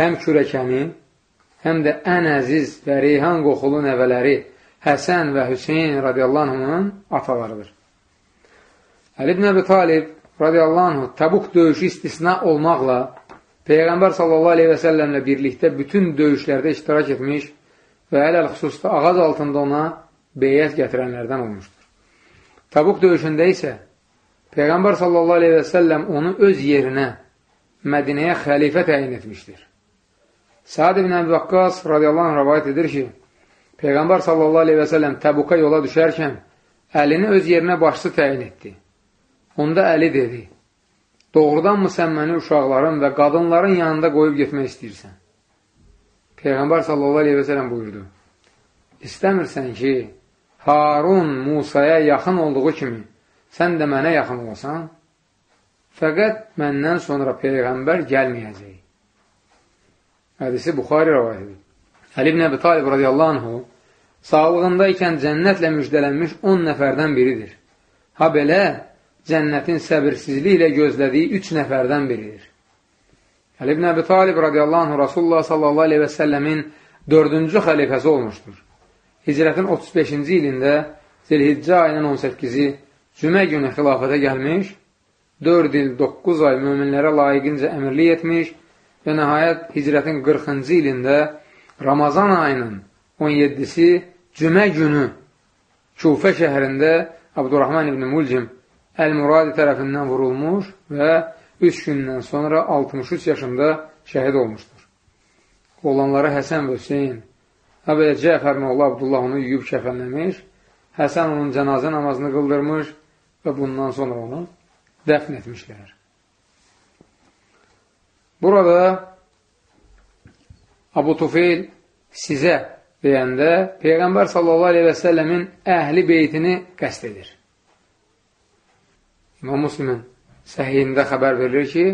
həm kürəkəni, həm də ən əziz və reyhan qoxulu nəvələri Həsən və Hüseyin radiyallahu anhın atalarıdır. Əli ibn Əbi Talib radiyallahu anh Təbuk döyüşü istisna olmaqla Peyğəmbər sallallahu aleyhi və səlləmlə birlikdə bütün döyüşlərdə iştirak etmiş və ələl xüsusda ağaz altında ona beyyət gətirənlərdən olmuşdur. Təbuk döyüşündə isə Peyğəmbər sallallahu aleyhi və səlləm onu öz yerinə Mədinəyə xəlifə təyin etmişdir. Səad ibn Əbi Vaqqas radiyallahu anh rəvayət edir ki, Peyğəmbər sallallahu aleyhi və səlləm Təbuka yola düşərkən əlini öz yerinə başçı təyin etdi. Onda Əli dedi, doğrudanmı sən məni uşaqların və qadınların yanında qoyub getmək istəyirsən? Peyğəmbər sallallahu aleyhi və sələm buyurdu, İstəmirsən ki, Harun Musaya yaxın olduğu kimi sən də mənə yaxın olasan, fəqət məndən sonra Peyğəmbər gəlməyəcək. Hədisi Buxari rəvayət edir. Əli ibn Əbi Talib radiyallahu anhu sağlığında ikən cənnətlə müjdələnmiş 10 nəfərdən biridir. Ha belə, cənnətin səbirsizliklə gözlədiyi üç nəfərdən biridir. Əli ibn Əbi Talib radiyallahu anh Rasulullah sallallahu aleyhi və səlləmin dördüncü xəlifəsi olmuşdur. Hicrətin 35-ci ilində Zilhiccə ayının 18-i cümə günü xilafətə gəlmiş, 4 il 9 ay müminlərə layiqincə əmirlik etmiş və nəhayət hicrətin 40-cı ilində Ramazan ayının 17-si cümə günü Kufə şəhərində Abdurrahman ibn Mulcim Əl-Muradi tərəfindən vurulmuş və 3 gündən sonra 63 yaşında şəhid olmuşdur. Oğlanları Həsən və Hüseyin, belə Cəfərin oğlu Abdullah onu yuyub kəfənləmiş, Həsən onun cənazə namazını qıldırmış və bundan sonra onu dəfn etmişlər. Burada Abu Tufeyl sizə deyəndə Peyğəmbər sallallahu aleyhi və səlləmin əhli beytini qəst edir. İmam Müslimin səhiyində xəbər verilir ki,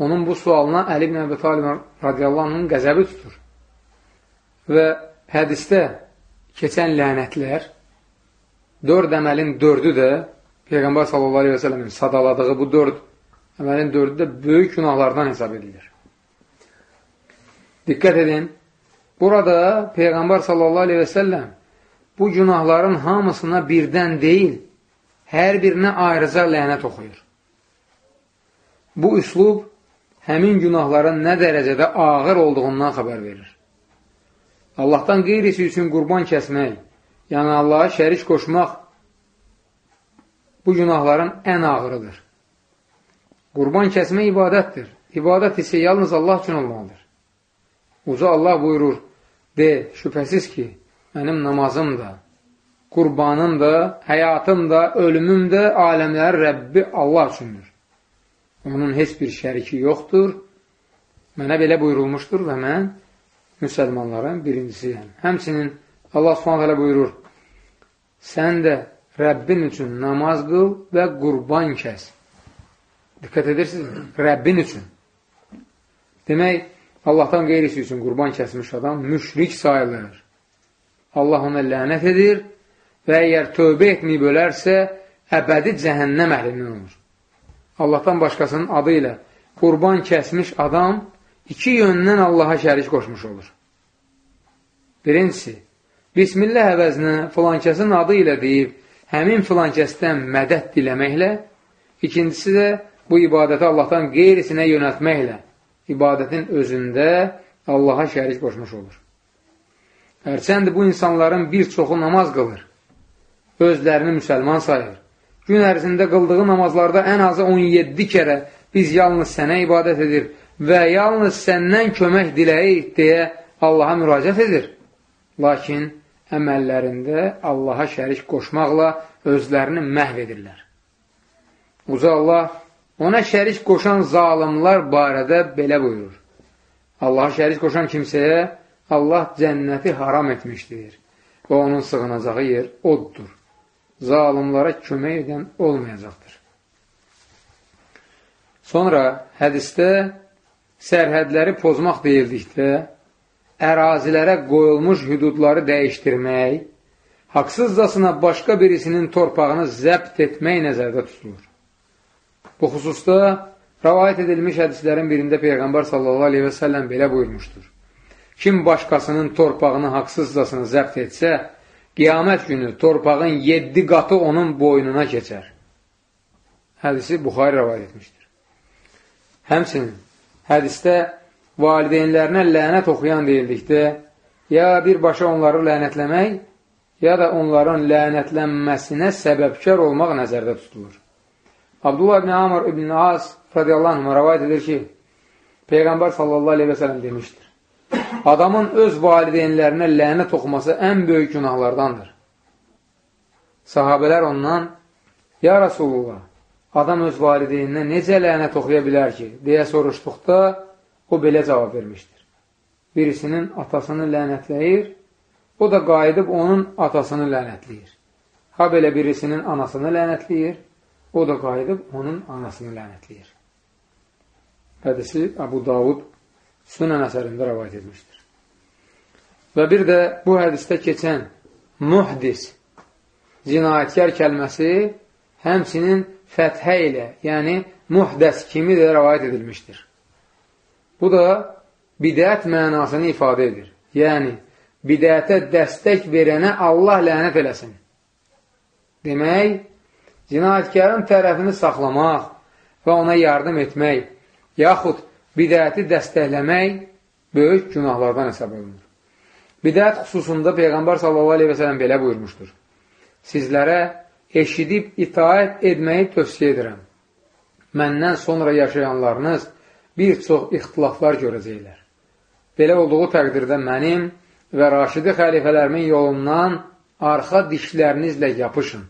onun bu sualına Əli ibn Əbi Talib radiyallahu anhın qəzəbi tutur. Və hədistə keçən lənətlər dörd əməlin dördü də Peyğəmbər sallallahu aleyhi və sələmin sadaladığı bu dörd əməlin dördü də böyük günahlardan hesab edilir. Diqqət edin, burada Peyğəmbər sallallahu aleyhi və səlləm bu günahların hamısına birdən deyil, hər birinə ayrıca lənət oxuyur. Bu üslub həmin günahların nə dərəcədə ağır olduğundan xəbər verir. Allahdan qeyrisi üçün qurban kəsmək, yəni Allaha şərik qoşmaq bu günahların ən ağırıdır. Qurban kəsmək ibadətdir. İbadət isə yalnız Allah üçün olmalıdır. Uca Allah buyurur, de, şübhəsiz ki, mənim namazım da, qurbanım da, həyatım da, ölümüm də aləmlərin Rəbbi Allah üçündür. Onun heç bir şəriki yoxdur. Mənə belə buyurulmuşdur və mən müsəlmanların birincisiyəm. Həmçinin Allah hələ buyurur, sən də Rəbbin üçün namaz qıl və qurban kəs. Diqqət edirsiniz, Rəbbin üçün. Demək, Allahdan qeyrisi üçün qurban kəsmiş adam müşrik sayılır. Allah ona lənət edir və əgər tövbə etməyib ölərsə, əbədi cəhənnəm əhlindən olur. Allahdan başqasının adı ilə qurban kəsmiş adam iki yöndən Allaha şərik qoşmuş olur. Birincisi, Bismillah əvəzinə filankəsin adı ilə deyib, həmin filankəsdən mədət diləməklə, ikincisi də bu ibadəti Allahdan qeyrisinə yönəltməklə, ibadətin özündə Allaha şərik qoşmuş olur. Hərçənd bu insanların bir çoxu namaz qılır, özlərini müsəlman sayır. Gün ərzində qıldığı namazlarda ən azı 17 kərə biz yalnız sənə ibadət edir və yalnız səndən kömək diləyik deyə Allaha müraciət edir. Lakin əməllərində Allaha şərik qoşmaqla özlərini məhv edirlər. Uca Allah ona şərik qoşan zalimlar barədə belə buyurur. Allaha şərik qoşan kimsəyə Allah cənnəti haram etmişdir və onun sığınacağı yer oddur. Zalimlara kömək edən olmayacaqdır. Sonra hədisdə sərhədləri pozmaq deyildikdə, ərazilərə qoyulmuş hüdudları dəyişdirmək, haqsızcasına başqa birisinin torpağını zəbt etmək nəzərdə tutulur. Bu xüsusda rəvayət edilmiş hədislərin birində Peyğəmbər sallallahu aleyhi və səlləm belə buyurmuşdur. Kim başqasının torpağını haqsızcasına zəbt etsə, qiyamət günü torpağın yeddi qatı onun boynuna keçər. Hədisi Buxari rəvayət etmişdir. Həmçinin hədisdə valideynlərinə lənət oxuyan deyildikdə, ya birbaşa onları lənətləmək, ya da onların lənətlənməsinə səbəbkar olmaq nəzərdə tutulur. Abdullah ibn Amr ibn Az radiyallahu anh rəvayət edir ki, Peyğəmbər sallallahu aleyhi və sələm demişdir. Adamın öz valideynlərinə lənət oxuması ən böyük günahlardandır. Sahabələr ondan, Ya Rasulullah, adam öz valideyninə necə lənət oxuya bilər ki, deyə soruşduqda, o belə cavab vermişdir. Birisinin atasını lənətləyir, o da qayıdıb onun atasını lənətləyir. Ha belə birisinin anasını lənətləyir, o da qayıdıb onun anasını lənətləyir. Hədisi Abu Davud Sunan əsərində rəvayət etmişdir. Və bir də bu hədisdə keçən muhdis, cinayətkar kəlməsi həmsinin fəthə ilə, yəni muhdəs kimi də rəvayət edilmişdir. Bu da bidət mənasını ifadə edir. Yəni, bidətə dəstək verənə Allah lənət eləsin. Demək, cinayətkarın tərəfini saxlamaq və ona yardım etmək, yaxud bidəti dəstəkləmək böyük günahlardan hesab olunur. Bidət xüsusunda Peyğəmbər s.a.v. belə buyurmuşdur. Sizlərə eşidib itaət etməyi tövsiyə edirəm. Məndən sonra yaşayanlarınız bir çox ixtilaflar görəcəklər. Belə olduğu təqdirdə mənim və raşidi xəlifələrimin yolundan arxa dişlərinizlə yapışın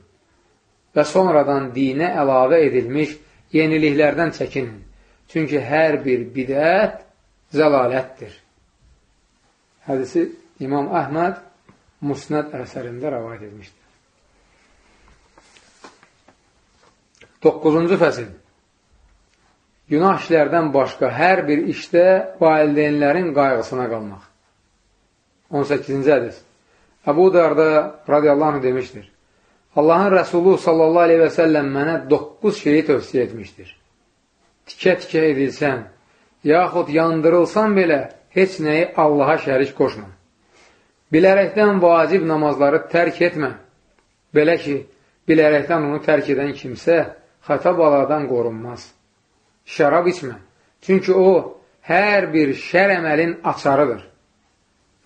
və sonradan dinə əlavə edilmiş yeniliklərdən çəkinin. Çünki hər bir bidət zəlalətdir. Hədisi İmam Əhməd Musnad əsərində rəvayət etmişdir. 9-cu fəsil Günah işlərdən başqa hər bir işdə valideynlərin qayğısına qalmaq. 18-ci hədis Əbu Darda radiyallahu anh demişdir. Allahın Rəsulu sallallahu aleyhi və səlləm mənə 9 şeyi tövsiyə etmişdir tikə-tikə edilsən, yaxud yandırılsan belə, heç nəyi Allaha şərik qoşma. Bilərəkdən vacib namazları tərk etmə. Belə ki, bilərəkdən onu tərk edən kimsə xəta baladan qorunmaz. Şərab içmə. Çünki o, hər bir şər əməlin açarıdır.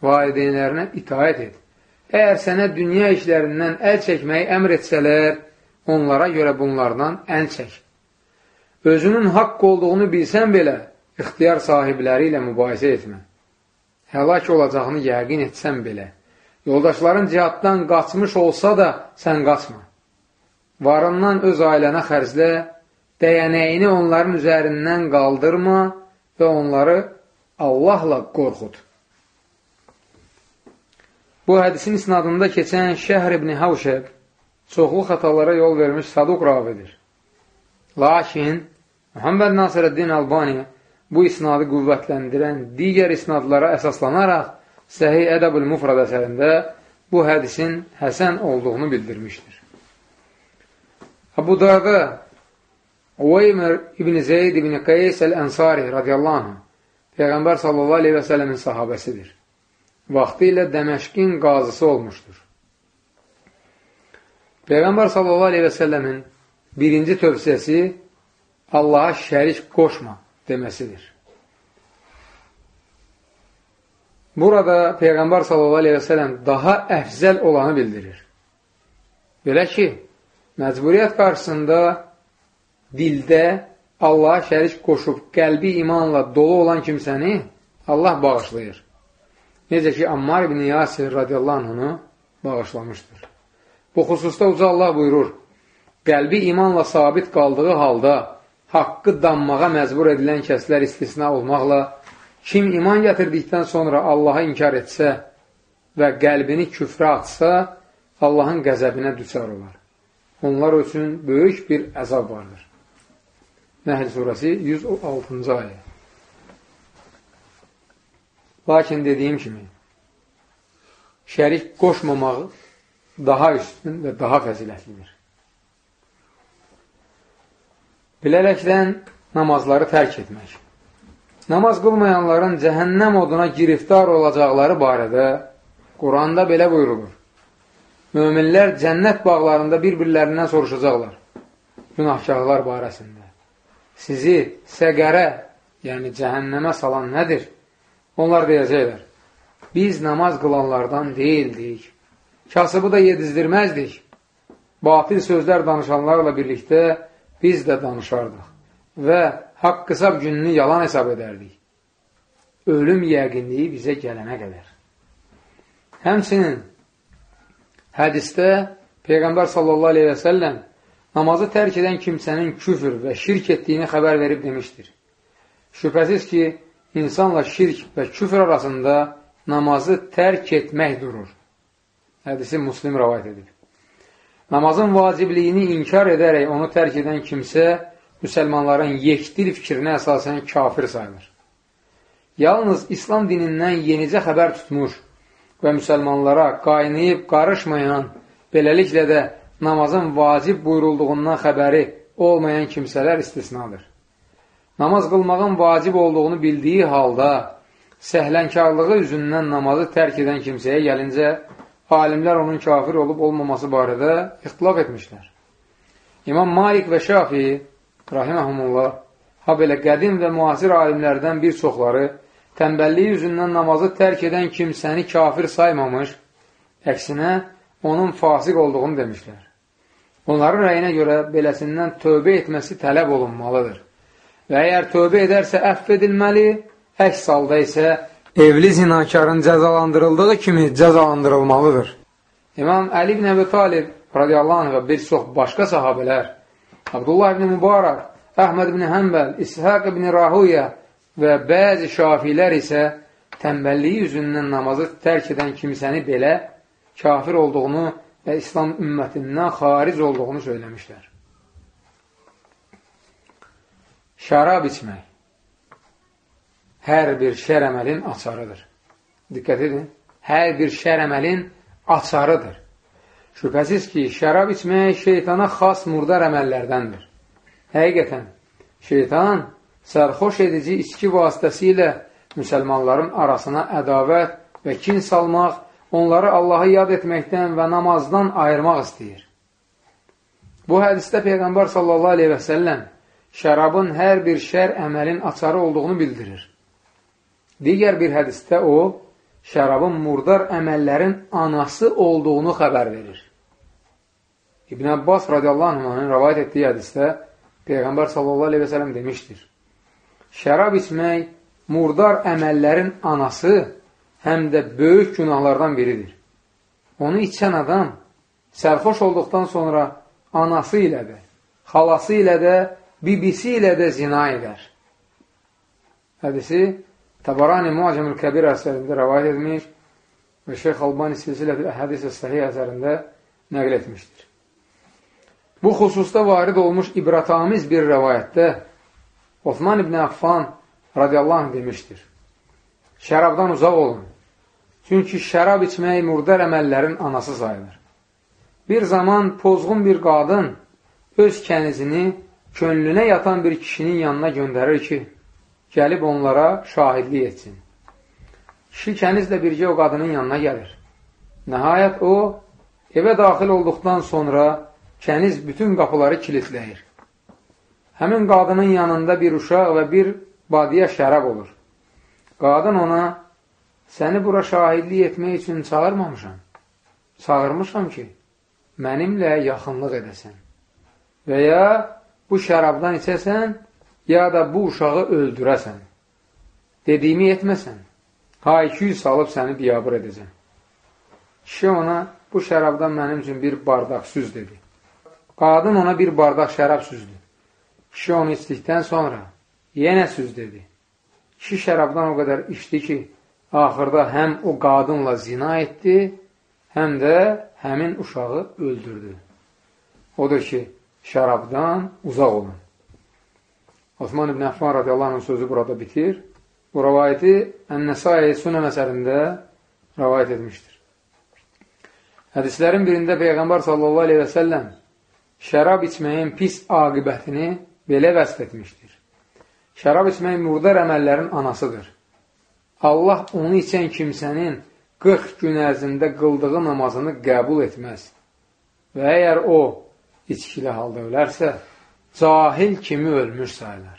Valideynlərinə itaət et. Əgər sənə dünya işlərindən əl çəkməyi əmr etsələr, onlara görə bunlardan əl çək özünün haqq olduğunu bilsən belə, ixtiyar sahibləri ilə mübahisə etmə. Həlak olacağını yəqin etsən belə, yoldaşların cihaddan qaçmış olsa da sən qaçma. Varından öz ailənə xərclə, dəyənəyini onların üzərindən qaldırma və onları Allahla qorxud. Bu hədisin isnadında keçən Şəhr ibn Havşəb çoxlu xatalara yol vermiş saduq ravidir. Lakin Muhammed Nasirəddin Albani bu isnadı qüvvətləndirən digər isnadlara əsaslanaraq Səhi Ədəbül Mufrad əsərində bu hədisin həsən olduğunu bildirmişdir. Abu Darda Uveymər İbn Zeyd İbn Qeys Əl-Ənsari radiyallahu anh Peyğəmbər sallallahu aleyhi və sələmin sahabəsidir. Vaxtı ilə Dəməşqin qazısı olmuşdur. Peyğəmbər sallallahu aleyhi və sələmin birinci tövsiyəsi Allaha şərik qoşma deməsidir. Burada Peyğəmbər s.a.v. daha əfzəl olanı bildirir. Belə ki, məcburiyyət qarşısında dildə Allaha şərik qoşub qəlbi imanla dolu olan kimsəni Allah bağışlayır. Necə ki, Ammar ibn Yasir radiyallahu anh onu bağışlamışdır. Bu xüsusda uca Allah buyurur, qəlbi imanla sabit qaldığı halda haqqı danmağa məcbur edilən kəslər istisna olmaqla Kim iman gətirdikdən sonra Allaha inkar etsə və qəlbini küfrə atsa, Allahın qəzəbinə düçar olar. Onlar üçün böyük bir əzab vardır. Nəhl surəsi 106-cı ayə. Lakin dediyim kimi, şərik qoşmamağı daha üstün və daha fəzilətlidir. Bilərəkdən namazları tərk etmək. Namaz qılmayanların cəhənnəm oduna giriftar olacaqları barədə Quranda belə buyurulur. Möminlər cənnət bağlarında bir-birlərindən soruşacaqlar günahkarlar barəsində. Sizi səqərə, yəni cəhənnəmə salan nədir? Onlar deyəcəklər, biz namaz qılanlardan deyildik, kasıbı da yedizdirməzdik, batil sözlər danışanlarla birlikdə biz də danışardıq və haqq qısab gününü yalan hesab edərdik. Ölüm yəqinliyi bizə gələnə qədər. Həmçinin hədistə Peyğəmbər sallallahu aleyhi və səlləm namazı tərk edən kimsənin küfür və şirk etdiyini xəbər verib demişdir. Şübhəsiz ki, insanla şirk və küfür arasında namazı tərk etmək durur. Hədisi muslim rəvayət edib. Namazın vacibliyini inkar edərək onu tərk edən kimsə müsəlmanların yekdil fikrinə əsasən kafir sayılır. Yalnız İslam dinindən yenicə xəbər tutmuş və müsəlmanlara qaynayıb qarışmayan, beləliklə də namazın vacib buyurulduğundan xəbəri olmayan kimsələr istisnadır. Namaz qılmağın vacib olduğunu bildiyi halda səhlənkarlığı üzündən namazı tərk edən kimsəyə gəlincə alimlər onun kafir olub olmaması barədə ixtilaf etmişlər. İmam Malik və Şafi, rahiməhumullah, ha belə qədim və müasir alimlərdən bir çoxları tənbəlliyi üzündən namazı tərk edən kimsəni kafir saymamış, əksinə onun fasiq olduğunu demişlər. Onların rəyinə görə beləsindən tövbə etməsi tələb olunmalıdır. Və əgər tövbə edərsə əff edilməli, əks halda isə evli zinakarın cəzalandırıldığı kimi cəzalandırılmalıdır. İmam Əli ibn Əbi Talib radiyallahu anh və bir çox başqa sahabələr, Abdullah ibn Mübarək, Əhməd ibn Həmbəl, İshaq ibn Rahuyə və bəzi şafilər isə tənbəlliyi üzündən namazı tərk edən kimsəni belə kafir olduğunu və İslam ümmətindən xaric olduğunu söyləmişlər. Şərab içmək hər bir şər əməlin açarıdır. Diqqət edin, hər bir şər əməlin açarıdır. Şübhəsiz ki, şərab içmək şeytana xas murdar əməllərdəndir. Həqiqətən, şeytan sərxoş edici içki vasitəsilə müsəlmanların arasına ədavət və kin salmaq, onları Allahı yad etməkdən və namazdan ayırmaq istəyir. Bu hədisdə Peyğəmbər sallallahu aleyhi və səlləm şərabın hər bir şər əməlin açarı olduğunu bildirir. Digər bir hədisdə o, şərabın murdar əməllərin anası olduğunu xəbər verir. İbn Abbas radiyallahu anhın rəvayət etdiyi hədisdə Peyğəmbər sallallahu aleyhi və sələm demişdir. Şərab içmək murdar əməllərin anası həm də böyük günahlardan biridir. Onu içən adam sərxoş olduqdan sonra anası ilə də, xalası ilə də, bibisi ilə də zina edər. Hədisi Tabarani Muacamül Kəbir əsərində rəvayət etmiş və Şeyx Albani silsilə hədis səhiyyə əsərində nəql etmişdir. Bu xüsusda varid olmuş ibratamiz bir rəvayətdə Osman ibn Affan radiyallahu anh demişdir. Şərabdan uzaq olun. Çünki şərab içmək murdar əməllərin anası sayılır. Bir zaman pozğun bir qadın öz kənizini könlünə yatan bir kişinin yanına göndərir ki, gəlib onlara şahidlik etsin. Kişi kənizlə bircə o qadının yanına gəlir. Nəhayət o, evə daxil olduqdan sonra kəniz bütün qapıları kilitləyir. Həmin qadının yanında bir uşaq və bir badiyə şərab olur. Qadın ona, səni bura şahidlik etmək üçün çağırmamışam. Çağırmışam ki, mənimlə yaxınlıq edəsən. Və ya bu şərabdan içəsən, ya da bu uşağı öldürəsən, dediyimi etməsən, ha-200 salıb səni biyabır edəcəm. Kişi ona, bu şərabdan mənim üçün bir bardaq süz dedi. Qadın ona bir bardaq şərab süzdü. Kişi onu içdikdən sonra yenə süz dedi. kişi şərabdan o qədər içdi ki, axırda həm o qadınla zina etdi, həm də həmin uşağı öldürdü. Odur ki, şərabdan uzaq olun. Osman ibn Əffan radiyallahu anh sözü burada bitir. Bu rəvayəti Ən-Nəsai Sunən əsərində rəvayət etmişdir. Hədislərin birində Peyğəmbər sallallahu aleyhi və səlləm şərab içməyin pis aqibətini belə vəsf etmişdir. Şərab içmək murdar əməllərin anasıdır. Allah onu içən kimsənin 40 gün ərzində qıldığı namazını qəbul etməz. Və əgər o içkili halda ölərsə, cahil kimi ölmüş sayılar.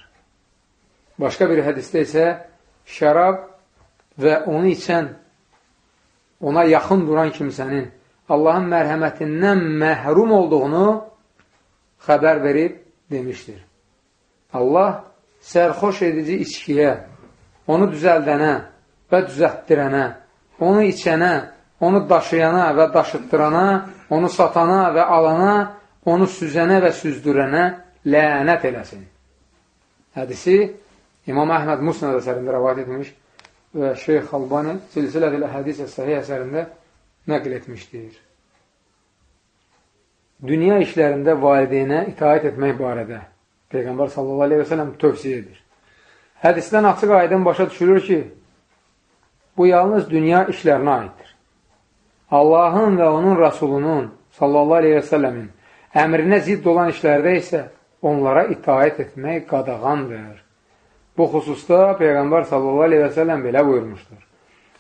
Başqa bir hədisdə isə şərab və onu içən, ona yaxın duran kimsənin Allahın mərhəmətindən məhrum olduğunu xəbər verib demişdir. Allah sərxoş edici içkiyə, onu düzəldənə və düzəltdirənə, onu içənə, onu daşıyana və daşıtdırana, onu satana və alana, onu süzənə və süzdürənə lənət eləsin. Hədisi İmam Əhməd Musnad əsərində rəvat etmiş və Şeyx Albani Silsilətil Hədis Səhih əsərində nəql etmişdir. Dünya işlərində valideynə itaət etmək barədə Peyğəmbər sallallahu aleyhi və sələm tövsiyə edir. Hədisdən açıq aydın başa düşülür ki, bu yalnız dünya işlərinə aiddir. Allahın və onun Rasulunun sallallahu aleyhi və sələmin əmrinə zidd olan işlərdə isə onlara itaət etmək qadağandır. Bu xüsusda Peyğəmbər səlləm belə buyurmuşdur.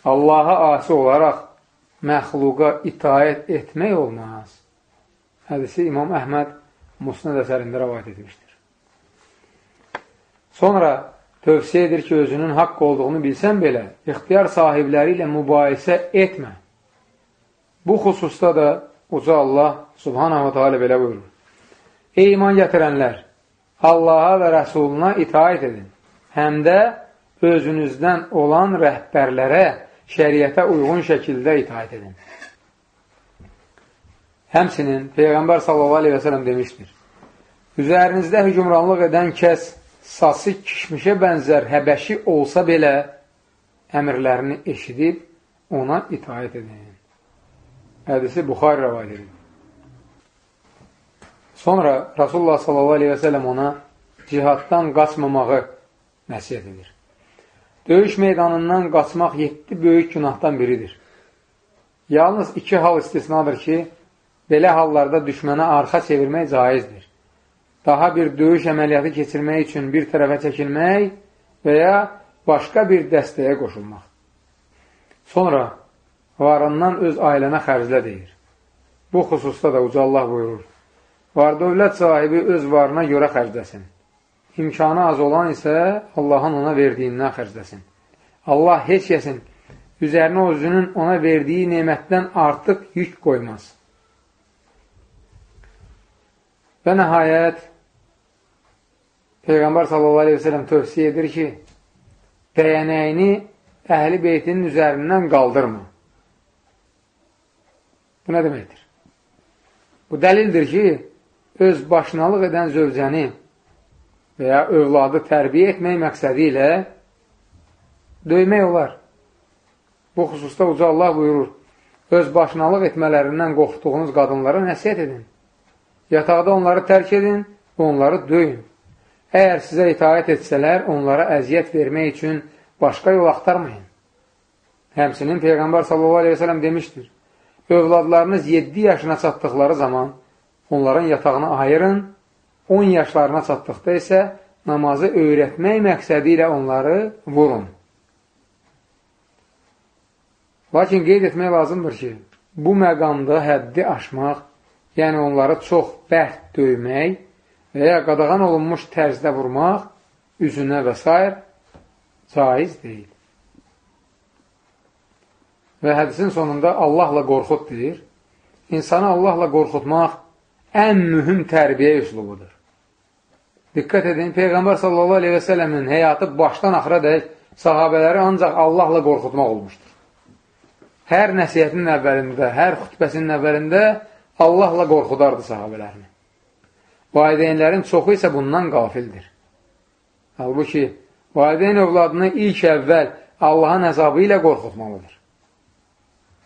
Allaha asi olaraq məxluqa itaət etmək olmaz. Hədisi İmam Əhməd Musnad əsərində rəvayət etmişdir. Sonra tövsiyə edir ki, özünün haqq olduğunu bilsən belə, ixtiyar sahibləri ilə mübahisə etmə. Bu xüsusda da Uca Allah Subhanahu wa ta'ala belə buyurur. Ey iman gətirənlər, Allaha və Rəsuluna itaət edin həm də özünüzdən olan rəhbərlərə şəriətə uyğun şəkildə itaət edin. Həmsinin Peyğəmbər sələm demişdir. Üzərinizdə hücumranlıq edən kəs sası kişmişə bənzər həbəşi olsa belə əmrlərini eşidib ona itaət edin. Hədisi Buxar rəvayət edir. Sonra Rasulullah sələm ona cihaddan qaçmamağı nəsiyyət edir. Döyüş meydanından qaçmaq yetdi böyük günahdan biridir. Yalnız iki hal istisnadır ki, belə hallarda düşmənə arxa çevirmək caizdir. Daha bir döyüş əməliyyatı keçirmək üçün bir tərəfə çəkilmək və ya başqa bir dəstəyə qoşulmaq. Sonra varından öz ailənə xərclə deyir. Bu xüsusda da Uca Allah buyurur. Var dövlət sahibi öz varına görə xərcləsin imkanı az olan isə Allahın ona verdiyindən xərcləsin. Allah heç kəsin üzərinə özünün ona verdiyi nemətdən artıq yük qoymaz. Və nəhayət, Peyğəmbər s.a.v. tövsiyə edir ki, dəyənəyini əhli beytinin üzərindən qaldırma. Bu nə deməkdir? Bu dəlildir ki, öz başınalıq edən zövcəni və ya övladı tərbiyə etmək məqsədi ilə döymək olar. Bu xüsusda Uca Allah buyurur, öz başınalıq etmələrindən qorxduğunuz qadınlara nəsiyyət edin. Yataqda onları tərk edin və onları döyün. Əgər sizə itaət etsələr, onlara əziyyət vermək üçün başqa yol axtarmayın. Həmsinin Peyğəmbər s.a.v. demişdir, övladlarınız 7 yaşına çatdıqları zaman onların yatağını ayırın 10 yaşlarına çatdıqda isə namazı öyrətmək məqsədi ilə onları vurun. Lakin qeyd etmək lazımdır ki, bu məqamda həddi aşmaq, yəni onları çox bərk döymək və ya qadağan olunmuş tərzdə vurmaq, üzünə və s. caiz deyil. Və hədisin sonunda Allahla qorxut deyir. İnsanı Allahla qorxutmaq ən mühüm tərbiyə üslubudur. Diqqət edin, Peyğəmbər sallallahu aleyhi və sələmin həyatı başdan axıra dək sahabələri ancaq Allahla qorxutmaq olmuşdur. Hər nəsiyyətinin əvvəlində, hər xütbəsinin əvvəlində Allahla qorxudardı sahabələrini. Valideynlərin çoxu isə bundan qafildir. Halbuki, Valideyn övladını ilk əvvəl Allahın əzabı ilə qorxutmalıdır.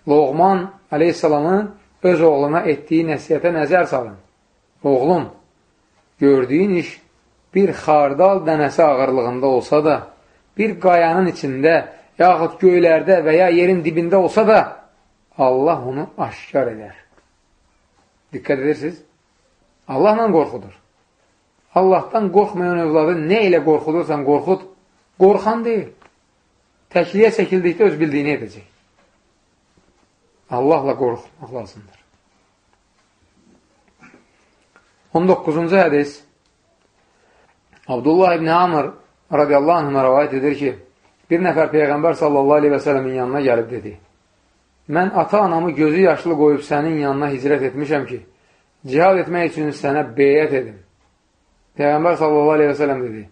Loğman aleyhissalamın öz oğluna etdiyi nəsiyyətə nəzər salın. Oğlum, gördüyün iş bir xardal dənəsi ağırlığında olsa da, bir qayanın içində, yaxud göylərdə və ya yerin dibində olsa da, Allah onu aşkar edər. Diqqət edirsiniz? Allahla qorxudur. Allahdan qorxmayan övladı nə ilə qorxudursan qorxud, qorxan deyil. Təkliyə çəkildikdə öz bildiyini edəcək. Allahla qorxmaq lazımdır. 19-cu hədis Abdullah ibn Amr radiyallahu anhına rəvayət edir ki, bir nəfər Peyğəmbər sallallahu aleyhi və sələmin yanına gəlib dedi, mən ata-anamı gözü yaşlı qoyub sənin yanına hicrət etmişəm ki, cihad etmək üçün sənə beyyət edim. Peyğəmbər sallallahu aleyhi və sələm dedi,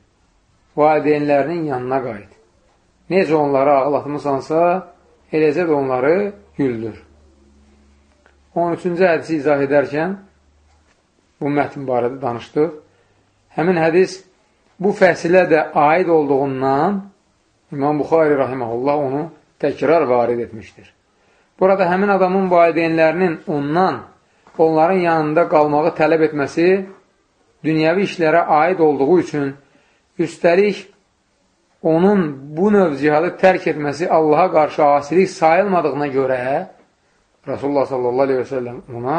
valideynlərinin yanına qayıt. Necə onları ağlatmısansa, eləcə də onları güldür. 13-cü hədisi izah edərkən, bu mətn barədə danışdıq. Həmin hədis bu fəsilə də aid olduğundan İmam Buxari rahiməhullah onu təkrar varid etmişdir. Burada həmin adamın valideynlərinin ondan, onların yanında qalmağı tələb etməsi dünyəvi işlərə aid olduğu üçün, üstəlik onun bu növ cihadı tərk etməsi Allaha qarşı asilik sayılmadığına görə Rasulullah sallallahu aleyhi və səlləm ona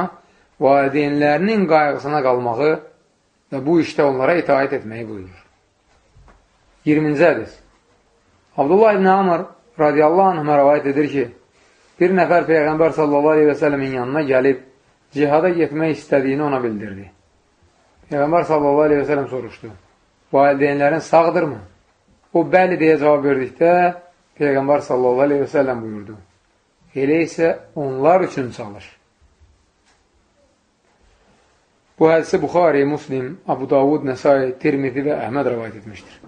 valideynlərinin qayğısına qalmağı və bu işdə onlara itaət etməyi buyurur. 20-ci hədis Abdullah ibn Amr radiyallahu anhına rəvayət edir ki, bir nəfər Peyğəmbər sallallahu aleyhi və sələmin yanına gəlib cihada getmək istədiyini ona bildirdi. Peyğəmbər sallallahu aleyhi və sələm soruşdu, valideynlərin sağdırmı? O, bəli deyə cavab verdikdə, Peyğəmbər sallallahu aleyhi və səlləm buyurdu, elə isə onlar üçün çalış. Bu hədisi Buxari, Muslim, Abu Davud, Nəsai, Tirmizi və Əhməd rəvayət etmişdir.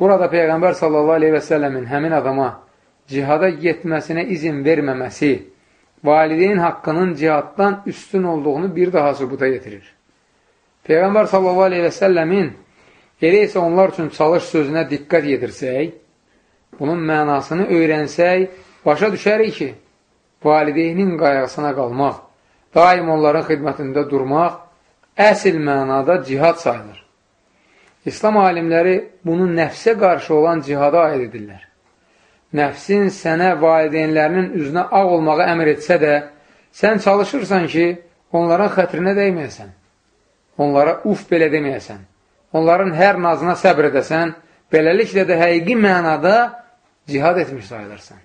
Burada Peyğəmbər sallallahu aleyhi və səlləmin həmin adama cihada getməsinə izin verməməsi valideyn haqqının cihaddan üstün olduğunu bir daha sübuta getirir. Peyğəmbər sallallahu aleyhi və səlləmin elə isə onlar üçün çalış sözünə diqqət yetirsək, bunun mənasını öyrənsək, başa düşərik ki, valideynin qayğısına qalmaq, daim onların xidmətində durmaq əsl mənada cihad sayılır. İslam alimləri bunu nəfsə qarşı olan cihada aid edirlər nəfsin sənə valideynlərinin üzünə ağ olmağı əmr etsə də, sən çalışırsan ki, onların xətrinə dəyməyəsən, onlara uf belə deməyəsən, onların hər nazına səbr edəsən, beləliklə də həqiqi mənada cihad etmiş sayılırsan.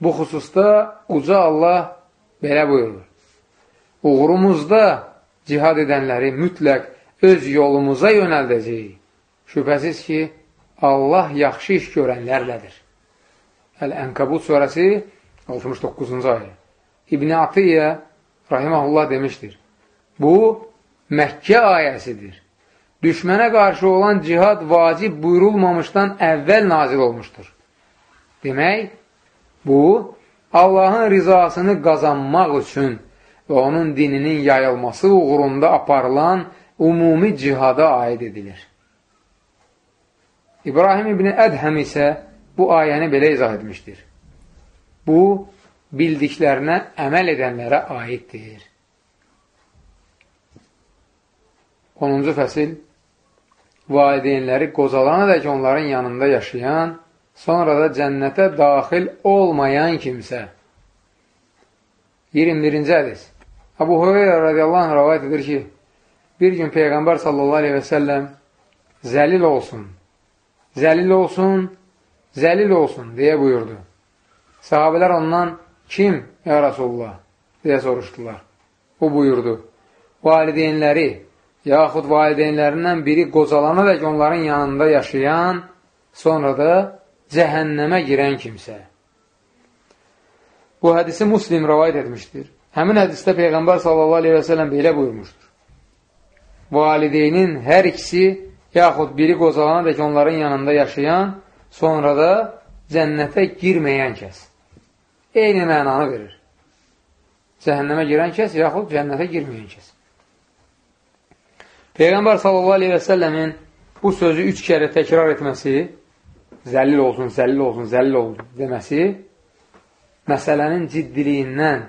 Bu xüsusda uca Allah belə buyurur. Uğrumuzda cihad edənləri mütləq öz yolumuza yönəldəcəyik. Şübhəsiz ki, Allah yaxşı iş görənlərlədir. Əl-Ənkabut surəsi 69-cu ayə. İbn-i Atiyyə rahiməhullah demişdir. Bu, Məkkə ayəsidir. Düşmənə qarşı olan cihad vacib buyurulmamışdan əvvəl nazil olmuşdur. Demək, bu, Allahın rizasını qazanmaq üçün və onun dininin yayılması uğrunda aparılan ümumi cihada aid edilir. İbrahim İbni Ədhəm isə bu ayəni belə izah etmişdir. Bu, bildiklərinə əməl edənlərə aiddir. 10-cu fəsil Valideynləri qozalana dək onların yanında yaşayan, sonra da cənnətə daxil olmayan kimsə. 21-ci hədis Abu Hureyra radiyallahu anh rəvayət edir ki, bir gün Peyğəmbər sallallahu aleyhi və səlləm zəlil olsun, zəlil olsun, zəlil olsun, deyə buyurdu. Sahabələr ondan, kim, ya Rasulullah, deyə soruşdular. O buyurdu, valideynləri, yaxud valideynlərindən biri qocalana dək onların yanında yaşayan, sonra da cəhənnəmə girən kimsə. Bu hədisi Muslim rəvayət etmişdir. Həmin hədisdə Peyğəmbər sələm belə buyurmuşdur. Valideynin hər ikisi, yaxud biri qocalana dək onların yanında yaşayan, sonra da cənnətə girməyən kəs. Eyni mənanı verir. Cəhənnəmə girən kəs, yaxud cənnətə girməyən kəs. Peyğəmbər səlləmin bu sözü üç kərə təkrar etməsi, zəllil olsun, zəllil olsun, zəllil olsun deməsi məsələnin ciddiliyindən,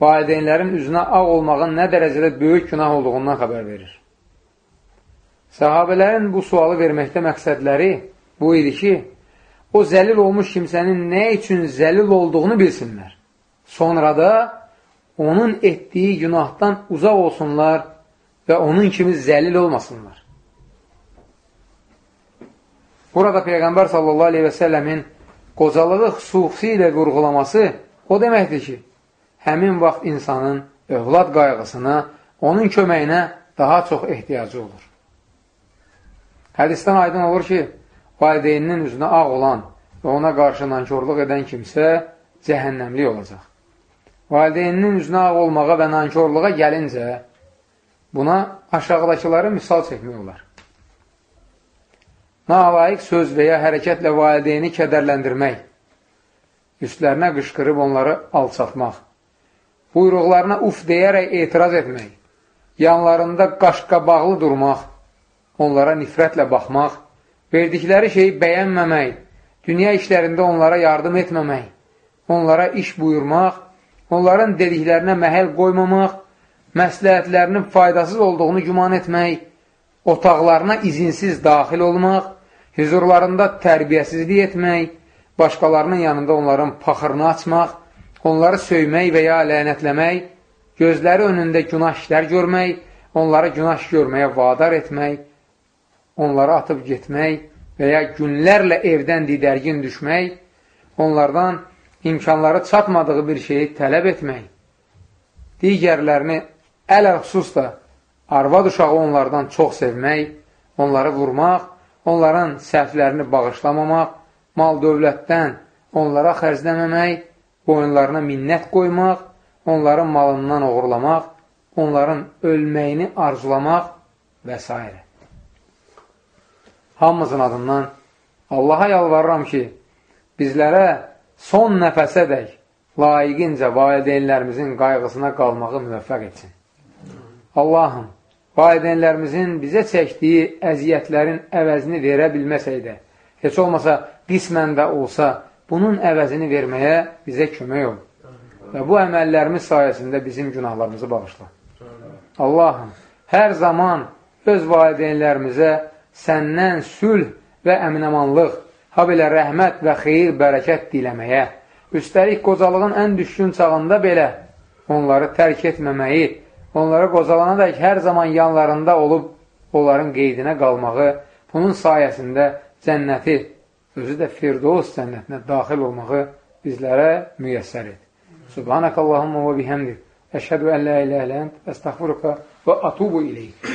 valideynlərin üzünə ağ olmağın nə dərəcədə böyük günah olduğundan xəbər verir. Səhabələrin bu sualı verməkdə məqsədləri bu idi ki, o zəlil olmuş kimsənin nə üçün zəlil olduğunu bilsinlər. Sonra da onun etdiyi günahdan uzaq olsunlar və onun kimi zəlil olmasınlar. Burada Peyğəmbər sallallahu aleyhi və səlləmin qocalığı xüsusilə vurğulaması o deməkdir ki, həmin vaxt insanın övlad qayğısına, onun köməyinə daha çox ehtiyacı olur. Hədisdən aydın olur ki, valideyninin üzünə ağ olan və ona qarşı nankörlük edən kimsə cəhənnəmlik olacaq. Valideyninin üzünə ağ olmağa və nankörlüğə gəlincə, buna aşağıdakıları misal çəkmək olar. Nalayiq söz və ya hərəkətlə valideyni kədərləndirmək, üstlərinə qışqırıb onları alçatmaq, buyruqlarına uf deyərək etiraz etmək, yanlarında qaşqabaqlı durmaq, onlara nifrətlə baxmaq, verdikləri şeyi bəyənməmək, dünya işlərində onlara yardım etməmək, onlara iş buyurmaq, onların dediklərinə məhəl qoymamaq, məsləhətlərinin faydasız olduğunu güman etmək, otaqlarına izinsiz daxil olmaq, hüzurlarında tərbiyəsizlik etmək, başqalarının yanında onların paxırını açmaq, onları söymək və ya lənətləmək, gözləri önündə günah işlər görmək, onları günah görməyə vadar etmək, onları atıb getmək və ya günlərlə evdən didərgin düşmək, onlardan imkanları çatmadığı bir şeyi tələb etmək, digərlərini əl-əxsus da arvad uşağı onlardan çox sevmək, onları vurmaq, onların səhvlərini bağışlamamaq, mal dövlətdən onlara xərcləməmək, boyunlarına minnət qoymaq, onların malından oğurlamaq, onların ölməyini arzulamaq və s. Hamımızın adından Allaha yalvarıram ki, bizlərə son nəfəsə dək layiqincə valideynlərimizin qayğısına qalmağı müvəffəq etsin. Allahım, valideynlərimizin bizə çəkdiyi əziyyətlərin əvəzini verə bilməsək də, heç olmasa qismən də olsa, bunun əvəzini verməyə bizə kömək ol. Və bu əməllərimiz sayəsində bizim günahlarımızı bağışla. Allahım, hər zaman öz valideynlərimizə səndən sülh və əminəmanlıq, ha belə rəhmət və xeyir, bərəkət diləməyə, üstəlik qocalığın ən düşkün çağında belə onları tərk etməməyi, onlara qozalana dək hər zaman yanlarında olub onların qeydinə qalmağı, bunun sayəsində cənnəti, özü də Firdovs cənnətinə daxil olmağı bizlərə müyəssər et. Subhanəkəllahumma və bihəmdik. Əşhədu ən la ilə ələnd, əstəxfuruka və atubu iləyik.